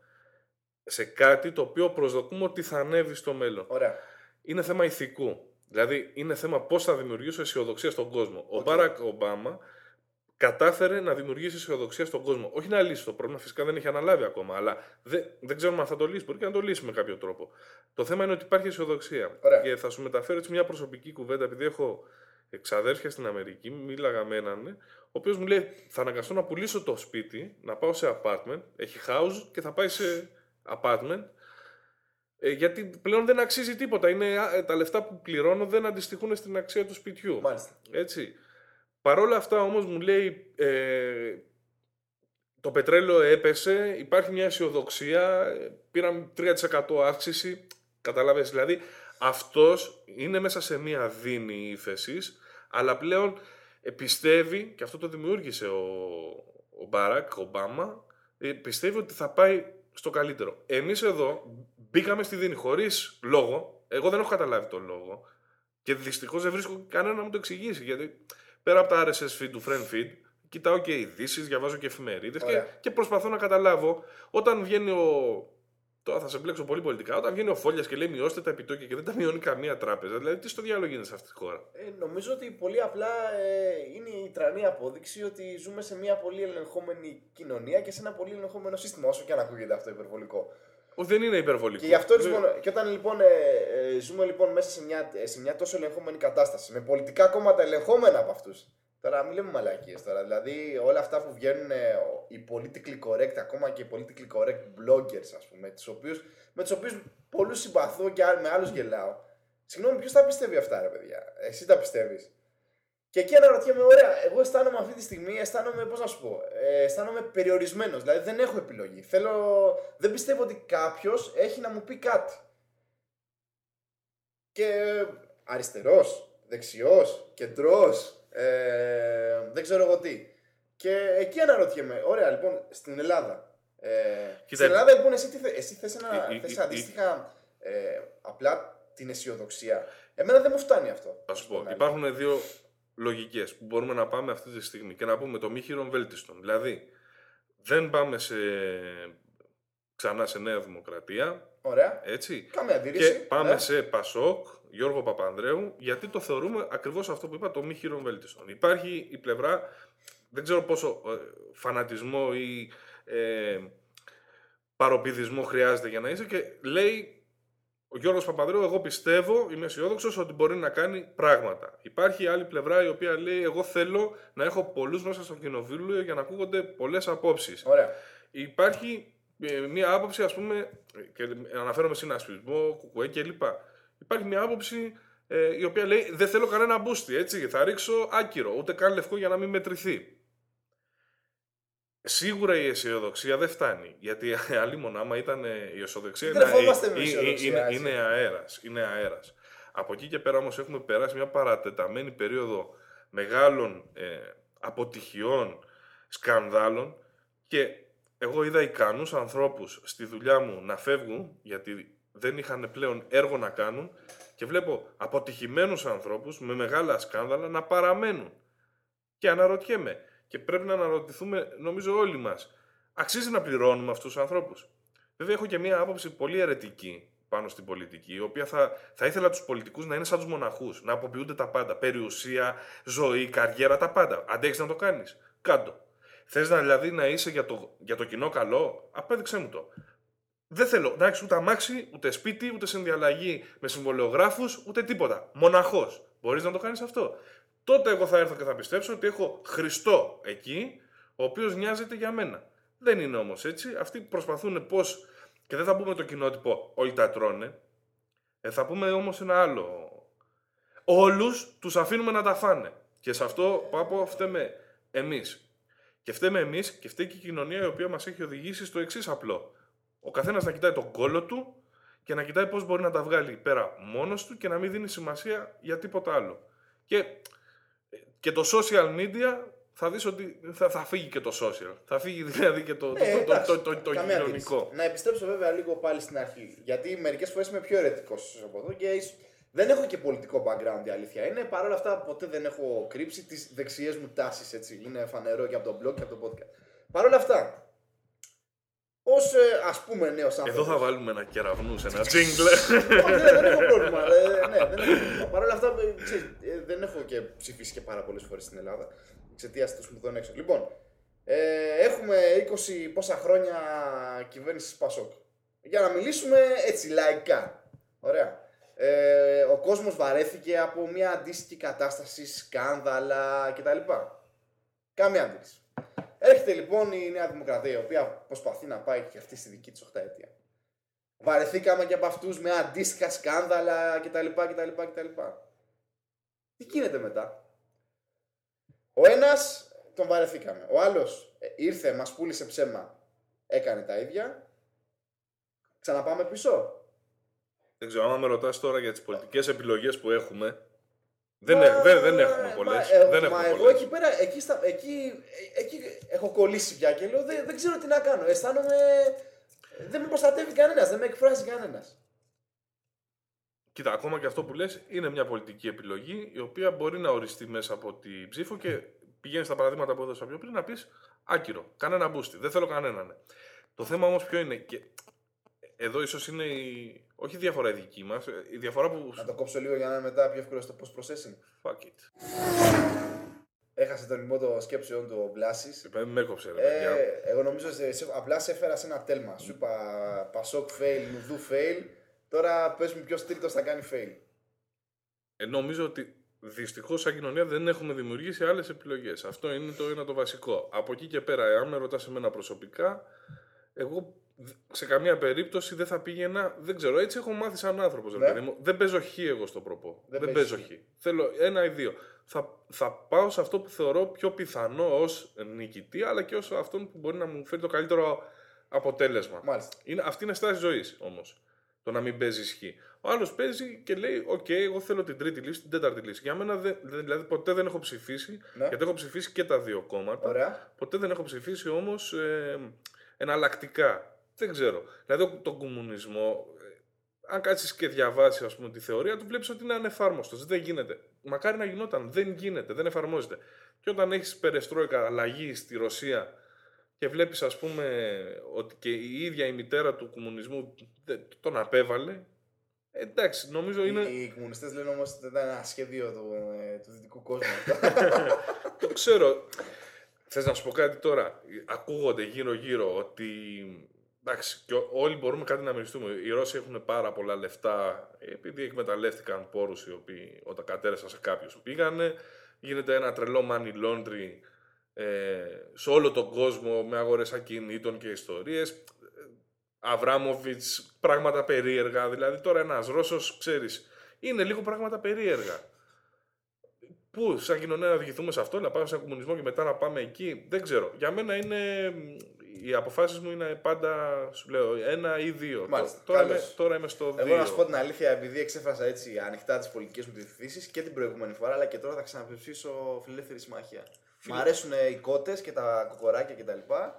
σε κάτι το οποίο προσδοκούμε ότι θα ανέβει στο μέλλον. Ωραία. είναι θέμα ηθικού. Δηλαδή, είναι θέμα πώς θα δημιουργήσω αισιοδοξία στον κόσμο. Ο Μπάρακ Ομπάμα κατάφερε να δημιουργήσει αισιοδοξία στον κόσμο. Όχι να λύσει το πρόβλημα, φυσικά δεν έχει αναλάβει ακόμα, αλλά δεν, δεν ξέρουμε αν θα το λύσει. Μπορεί και να το λύσει με κάποιο τρόπο. Το θέμα είναι ότι υπάρχει αισιοδοξία. Ωραία. Και θα σου μεταφέρω έτσι μια προσωπική κουβέντα, επειδή έχω εξαδέρφια στην Αμερική, μίλαγα με έναν, ο οποίος μου λέει: Θα αναγκαστώ να πουλήσω το σπίτι, να πάω σε apartment, έχει house και θα πάει σε apartment. Ε, γιατί πλέον δεν αξίζει τίποτα. Είναι, α, ε, τα λεφτά που πληρώνω δεν αντιστοιχούν στην αξία του σπιτιού. Μάλιστα. Έτσι. Παρόλα αυτά όμως μου λέει ε, το πετρέλαιο έπεσε, υπάρχει μια αισιοδοξία, ε, πήραμε 3% αύξηση, καταλάβες δηλαδή. Αυτός είναι μέσα σε μια δίνη ύφεσης, αλλά πλέον ε, πιστεύει, και αυτό το δημιούργησε ο, ο Μπάρακ, ο Ομπάμα, ε, πιστεύει ότι θα πάει στο καλύτερο. Εμείς εδώ μπήκαμε στη δίνη χωρίς λόγο, εγώ δεν έχω καταλάβει τον λόγο, και δυστυχώς δεν βρίσκω κανένα να μου το εξηγήσει. Γιατί πέρα από τα RSS feed του friend feed, κοιτάω και ειδήσεις, διαβάζω και εφημερίδες και, Ωραία. και προσπαθώ να καταλάβω όταν βγαίνει ο. Τώρα θα σε μπλέξω πολύ πολιτικά. Όταν βγαίνει ο Φόλιας και λέει μειώστε τα επιτόκια και δεν τα μειώνει καμία τράπεζα. Δηλαδή, τι στο διάλογο γίνεται σε αυτή τη χώρα; Ε, νομίζω ότι πολύ απλά ε, είναι η τρανή απόδειξη ότι ζούμε σε μια πολύ ελεγχόμενη κοινωνία και σε ένα πολύ ελεγχόμενο σύστημα, όσο και αν ακούγεται αυτό υπερβολικό. Όχι, δεν είναι υπερβολικό. Και γι' αυτό Δεν- λοιπόν, και όταν λοιπόν ε, ε, ζούμε λοιπόν μέσα σε μια, ε, σε μια τόσο ελεγχόμενη κατάσταση, με πολιτικά κόμματα ελεγχόμενα από αυτούς. Τώρα μην λέμε μαλακίες τώρα. Δηλαδή όλα αυτά που βγαίνουν ε, ο- οι politically correct, ακόμα και οι politically correct bloggers, ας πούμε, τους οποίους, με τους οποίους πολλούς συμπαθώ και άλλ- με άλλους γελάω. Συγγνώμη, ποιος τα πιστεύει αυτά, ρε παιδιά; Εσύ τα πιστεύεις; Και εκεί αναρωτιέμαι, ωραία, εγώ αισθάνομαι αυτή τη στιγμή, αισθάνομαι, πώς να σου πω, ε, αισθάνομαι περιορισμένος. Δηλαδή δεν έχω επιλογή. Θέλω, δεν πιστεύω ότι κάποιος έχει να μου πει κάτι. Και αριστερός, δεξιός, κεντρός, ε, δεν ξέρω εγώ τι. Και εκεί αναρωτιέμαι, ωραία λοιπόν, στην Ελλάδα. Ε, στην Ελλάδα λοιπόν, εσύ, τι θε, εσύ θες, ένα, Ε, ε, θες ε, ε, αντίστοιχα ε, απλά την αισιοδοξία. Εμένα δεν μου φτάνει αυτό. Θα σου πω, Στον άλλο. υπάρχουν δύο λογικές που μπορούμε να πάμε αυτή τη στιγμή και να πούμε το μη χειρον βέλτιστον. Δηλαδή, δεν πάμε σε, ξανά σε Νέα Δημοκρατία, Ωραία. έτσι. Καμία Και αντίρρηση. πάμε ε. σε Πασόκ, Γιώργο Παπανδρέου, γιατί το θεωρούμε ακριβώς αυτό που είπα, το μη χειρον βέλτιστον. Υπάρχει η πλευρά, δεν ξέρω πόσο ε, φανατισμό ή ε, παροπηδισμό χρειάζεται για να είσαι και λέει ο Γιώργος Παπανδρέου, εγώ πιστεύω, είμαι αισιόδοξος ότι μπορεί να κάνει πράγματα. Υπάρχει η άλλη πλευρά η οποία λέει, εγώ θέλω να έχω πολλούς μέσα στο κοινοβούλιο για να ακούγονται πολλές απόψεις. Ωραία. Υπάρχει ε, μία άποψη, ας πούμε, και αναφέρομαι συνασπισμό, κουκουέ κλπ. Υπάρχει μία άποψη ε, η οποία λέει δεν θέλω κανένα μπούστι, έτσι, θα ρίξω άκυρο, ούτε καν λευκό για να μην μετρηθεί. Σίγουρα η αισιοδοξία δεν φτάνει, γιατί αλλήμον άμα ήταν η αισιοδοξία Τι τρεφόμαστε με ε, ε, αισιοδοξία, είναι, έτσι. είναι αέρας, είναι αέρας. Από εκεί και πέρα όμως έχουμε περάσει μια παρατεταμένη περίοδο μεγάλων ε, αποτυχιών, σκανδάλων και εγώ είδα ικανούς ανθρώπους στη δουλειά μου να φεύγουν γιατί δεν είχαν πλέον έργο να κάνουν και βλέπω αποτυχημένους ανθρώπους με μεγάλα σκάνδαλα να παραμένουν. Και αναρωτιέμαι, και πρέπει να αναρωτηθούμε νομίζω όλοι μας, αξίζει να πληρώνουμε αυτούς τους ανθρώπους; Βέβαια έχω και μία άποψη πολύ αιρετική πάνω στην πολιτική, η οποία θα, θα ήθελα τους πολιτικούς να είναι σαν τους μοναχούς, να αποποιούνται τα πάντα, περιουσία, ζωή, καριέρα, τα πάντα. Αντέχεις να το κάνεις, κάντο. Θες να, δηλαδή να είσαι για το, για το κοινό καλό, απέδειξέ μου το. Δεν θέλω να έχει ούτε αμάξι, ούτε σπίτι, ούτε συνδιαλλαγή με συμβολιογράφου, ούτε τίποτα. Μοναχός. Μπορείς να το κάνεις αυτό; Τότε εγώ θα έρθω και θα πιστέψω ότι έχω Χριστό εκεί, ο οποίος νοιάζεται για μένα. Δεν είναι όμως έτσι. Αυτοί προσπαθούν πώς. Και δεν θα πούμε το κοινότυπο όλοι τα τρώνε. Ε, θα πούμε όμως ένα άλλο. Όλους τους αφήνουμε να τα φάνε. Και σε αυτό πάω φταίμε εμείς. Και φταίμε εμείς και φταίει και η κοινωνία η οποία μας έχει οδηγήσει στο εξής απλό. Ο καθένας να κοιτάει τον κόλο του και να κοιτάει πώς μπορεί να τα βγάλει πέρα μόνος του και να μην δίνει σημασία για τίποτα άλλο. Και, και το social media θα δεις ότι θα, θα φύγει και το social. Θα φύγει δηλαδή και το, Ναι, το, το, εντάξει, το, το, το καμία κοινωνικό. αντίρρηση. Να επιστρέψω βέβαια λίγο πάλι στην αρχή. Γιατί μερικές φορές είμαι πιο αιρετικός από εδώ και ίσως- δεν έχω και πολιτικό background η αλήθεια είναι. Παρ' όλα αυτά ποτέ δεν έχω κρύψει τις δεξιές μου τάσεις. Είναι φανερό και από το blog και από το podcast. Παρ' όλα αυτά, ως ας πούμε νέος άνθρωπος. Εδώ θα βάλουμε ένα κεραυνούς σε ένα jingle. Όχι, δεν, δεν έχω πρόβλημα. Ε, ναι, δεν έχω πρόβλημα. Παρ' όλα αυτά, ε, ξέρεις, ε, δεν έχω και ψηφίσει και πάρα πολλές φορές στην Ελλάδα εξαιτίας των σπουδών έξω. Λοιπόν, ε, έχουμε 20 πόσα χρόνια κυβέρνησης Πασόκ. Για να μιλήσουμε έτσι λαϊκά. Ωραία. Ε, ο κόσμος βαρέθηκε από μια αντίστοιχη κατάσταση, σκάνδαλα κτλ. Κάμια αντίρρηση. Έρχεται λοιπόν η Νέα Δημοκρατία, η οποία προσπαθεί να πάει και αυτή στη δική της οχταετία. Βαρεθήκαμε και από αυτούς με αντίστοιχα σκάνδαλα κτλ. κτλ, κτλ. Τι γίνεται μετά; Ο ένας τον βαρεθήκαμε. Ο άλλος ε, ήρθε, μας πούλησε ψέμα, έκανε τα ίδια. Ξαναπάμε πίσω. δεν ξέρω, άμα με ρωτάς τώρα για τις πολιτικές επιλογές που έχουμε, δεν, ε- δεν, δεν έχουμε Μα, πολλές. ε, δεν μα έχουμε εγώ πολλές. εκεί πέρα, εκεί, στα, εκεί, ε, εκεί έχω κολλήσει πια και λέω δεν, δεν ξέρω τι να κάνω. Αισθάνομαι. Δεν με προστατεύει κανένας, δεν με εκφράζει κανένας. Κοίτα, ακόμα και αυτό που λες είναι μια πολιτική επιλογή η οποία μπορεί να οριστεί μέσα από την ψήφο και πηγαίνεις στα παραδείγματα που έδωσα πιο πριν να πεις άκυρο, κανένα μπούστι, δεν θέλω κανέναν. Το θέμα όμως ποιο είναι και εδώ ίσως είναι η... όχι η διαφορά η δική μας, η διαφορά που... Να το κόψω λίγο για να είναι μετά πιο εύκολος στο post processing. Fuck it. Έχασε τον λιμό των σκέψεων του ο Μπλάσης. Ε, Με έκοψε ρε παιδιά. Ε, εγώ νομίζω σε, σε, απλά σε έφερα σε ένα τέλμα. Σου είπα Πασόκ fail, Νουδού fail. Τώρα πες μου ποιος τρίτος θα κάνει fail. Ε, νομίζω ότι δυστυχώς σαν κοινωνία δεν έχουμε δημιουργήσει άλλες επιλογές. Αυτό είναι το ένα το βασικό. Από εκεί και πέρα, αν με ρωτάς εμένα προσωπικά, εγώ δ- σε καμία περίπτωση δεν θα πήγαινα. Δεν ξέρω, έτσι έχω μάθει σαν άνθρωπος. Ναι. μου. Δεν παίζω χ εγώ στο προπό. Δεν Δεν, παίζεις παίζω χ. χ. Θέλω ένα ή δύο. Θα, θα πάω σε αυτό που θεωρώ πιο πιθανό ως νικητή, αλλά και ως αυτόν που μπορεί να μου φέρει το καλύτερο αποτέλεσμα. Μάλιστα. Είναι, αυτή είναι στάση ζωής όμως. Το να μην παίζεις χ. Ο άλλος παίζει και λέει: Οκ, εγώ θέλω την τρίτη λύση, την τέταρτη λύση. Για μένα, δεν, δεν- δηλαδή, ποτέ δεν έχω ψηφίσει, Ναι. γιατί έχω ψηφίσει και τα δύο κόμματα. Ωραία. Ποτέ δεν έχω ψηφίσει όμως ε, εναλλακτικά. Δεν ξέρω. Δηλαδή, τον κομμουνισμό, ε, αν κάτσεις και διαβάσεις ας πούμε, τη θεωρία του, βλέπεις ότι είναι ανεφάρμοστος. Δεν γίνεται. Μακάρι να γινόταν. Δεν γίνεται. Δεν εφαρμόζεται. Και όταν έχεις περιστρόικα αλλαγή στη Ρωσία και βλέπεις, ας πούμε, ότι και η ίδια η μητέρα του κομμουνισμού δεν- τον απέβαλε. ε, Εντάξει, νομίζω είναι. Οι, οι κομμουνιστές λένε όμως ότι ήταν ένα σχέδιο του, ε, του δυτικού κόσμου. Το ξέρω. Θες να σου πω κάτι τώρα. Ακούγονται γύρω-γύρω ότι. Εντάξει, και ό- όλοι μπορούμε κάτι να μοιραστούμε. Οι Ρώσοι έχουν πάρα πολλά λεφτά επειδή εκμεταλλεύτηκαν πόρους οι οποίοι όταν κατέρευσαν σε κάποιους πήγανε. Γίνεται ένα τρελό money laundry ε, σε όλο τον κόσμο με αγορές ακινήτων και ιστορίες. Αβράμοβιτς, πράγματα περίεργα. Δηλαδή τώρα ένας Ρώσος, ξέρεις, είναι λίγο πράγματα περίεργα. Πού, σαν κοινωνία να διηγηθούμε σε αυτό, να πάμε σε ένα κομμουνισμό και μετά να πάμε εκεί. Δεν ξέρω. Για μένα είναι. Οι αποφάσεις μου είναι πάντα, σου λέω, ένα ή δύο. Μάλιστα. Τώρα, είμαι, Καλώς. τώρα είμαι στο δύο. Εγώ να σου πω την αλήθεια, επειδή εξέφρασα έτσι ανοιχτά τις πολιτικές μου διευθύνσεις και την προηγούμενη φορά, αλλά και τώρα θα ξαναψηφίσω φιλελεύθερη συμμαχία. Μ' αρέσουν οι κότες και τα κοκοράκια κτλ. Και,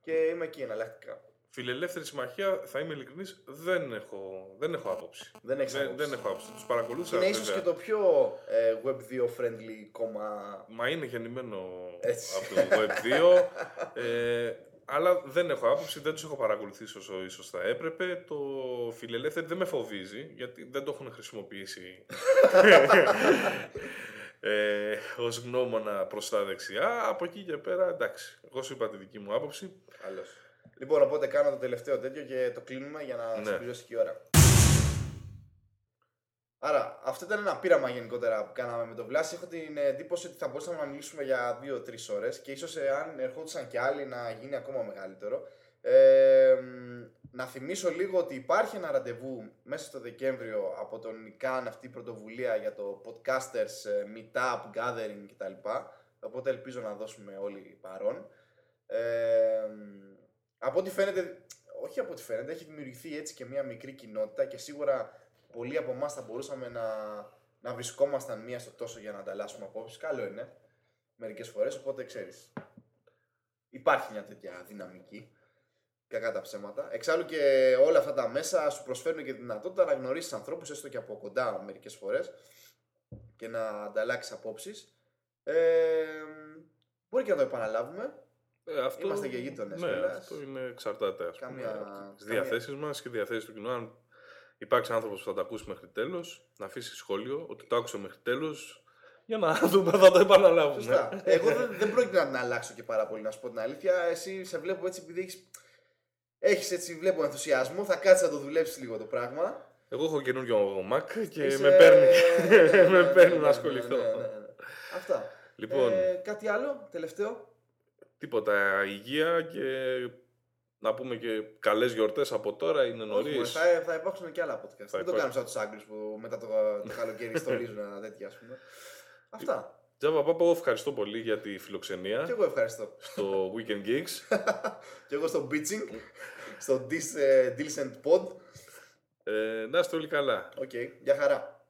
και είμαι εκεί εναλλακτικά. Φιλελεύθερη συμμαχία, θα είμαι ειλικρινής, δεν έχω, δεν έχω άποψη. Δεν έχεις δεν, άποψη. δεν έχω άποψη. Τους παρακολούθησα. Είναι ίσως βέβαια. και το πιο ε, Web2 friendly κόμμα. Μα είναι γεννημένο Έτσι. από το Web2. ε, αλλά δεν έχω άποψη, δεν τους έχω παρακολουθήσει όσο ίσως θα έπρεπε. Το φιλελεύθερη δεν με φοβίζει, γιατί δεν το έχουν χρησιμοποιήσει ε, ως γνώμονα προς τα δεξιά. Από εκεί και πέρα, εντάξει, εγώ σου είπα τη δική μου άποψη. Καλώς. Λοιπόν, οπότε κάνω το τελευταίο τέτοιο και το κλείνουμε για να Ναι. συμπληρώσει και η ώρα. Άρα, αυτό ήταν ένα πείραμα γενικότερα που κάναμε με τον Βλάση. Έχω την εντύπωση ότι θα μπορούσαμε να μιλήσουμε για 2-3 ώρες και ίσως εάν ερχόντουσαν και άλλοι να γίνει ακόμα μεγαλύτερο. Ε, μ, να θυμίσω λίγο ότι υπάρχει ένα ραντεβού μέσα στο Δεκέμβριο από τον Νικάν αυτή η πρωτοβουλία για το podcasters ε, meetup, gathering κτλ. Οπότε ελπίζω να δώσουμε όλοι παρόν. Ε, μ, από ό,τι φαίνεται, όχι από ό,τι φαίνεται, έχει δημιουργηθεί έτσι και μια μικρή κοινότητα και σίγουρα πολλοί από εμάς θα μπορούσαμε να, να βρισκόμασταν μία στο τόσο για να ανταλλάσσουμε απόψεις. Καλό είναι μερικές φορές, οπότε ξέρεις. Υπάρχει μια τέτοια δυναμική. Κακά τα ψέματα. Εξάλλου και όλα αυτά τα μέσα σου προσφέρουν και τη δυνατότητα να γνωρίσεις ανθρώπους, έστω και από κοντά μερικές φορές, και να ανταλλάξεις απόψεις. Ε, μπορεί και να το επαναλάβουμε. Ε, αυτό, Είμαστε και γείτονες Ναι, κιόλας. αυτό είναι εξαρτάται ας πούμε, Καμία- από τις καμία- διαθέσεις μας και διαθέσεις του κοινού. Αν υπάρξει άνθρωπος που θα το ακούσει μέχρι τέλος, να αφήσει σχόλιο ότι το άκουσε μέχρι τέλος, για να δούμε, θα το επαναλάβουμε. Σωστά. Εγώ δεν, δεν πρόκειται να την αλλάξω και πάρα πολύ, να σου πω την αλήθεια. Εσύ σε βλέπω έτσι επειδή έχεις. Έχεις έτσι, βλέπω ενθουσιασμό, θα κάτσεις να το δουλέψεις λίγο το πράγμα. Εγώ έχω καινούριο Mac και Είσαι- με παίρνει, Ναι, ναι, με ναι, παίρνει ναι, να ναι, ασχοληθώ. ναι, ναι, ναι. Αυτά. Λοιπόν, Ε, κάτι άλλο, τελευταίο; τίποτα υγεία και να πούμε και καλές γιορτές από τώρα, είναι Όχι, νωρίς. μωρέ, θα, θα υπάρξουν και άλλα podcast. Δεν το υπάρξει. κάνουμε σαν τους Άγγλους που μετά το, το καλοκαίρι στολίζουν ένα τέτοια, ας πούμε. Αυτά. Τζάβα Πάπα, εγώ ευχαριστώ πολύ για τη φιλοξενία Και εγώ ευχαριστώ. στο Weekend Geeks. Και εγώ στο Beaching, στο Dis, ε, Dilsent Pod. Ε, να είστε όλοι καλά. Οκ, για χαρά.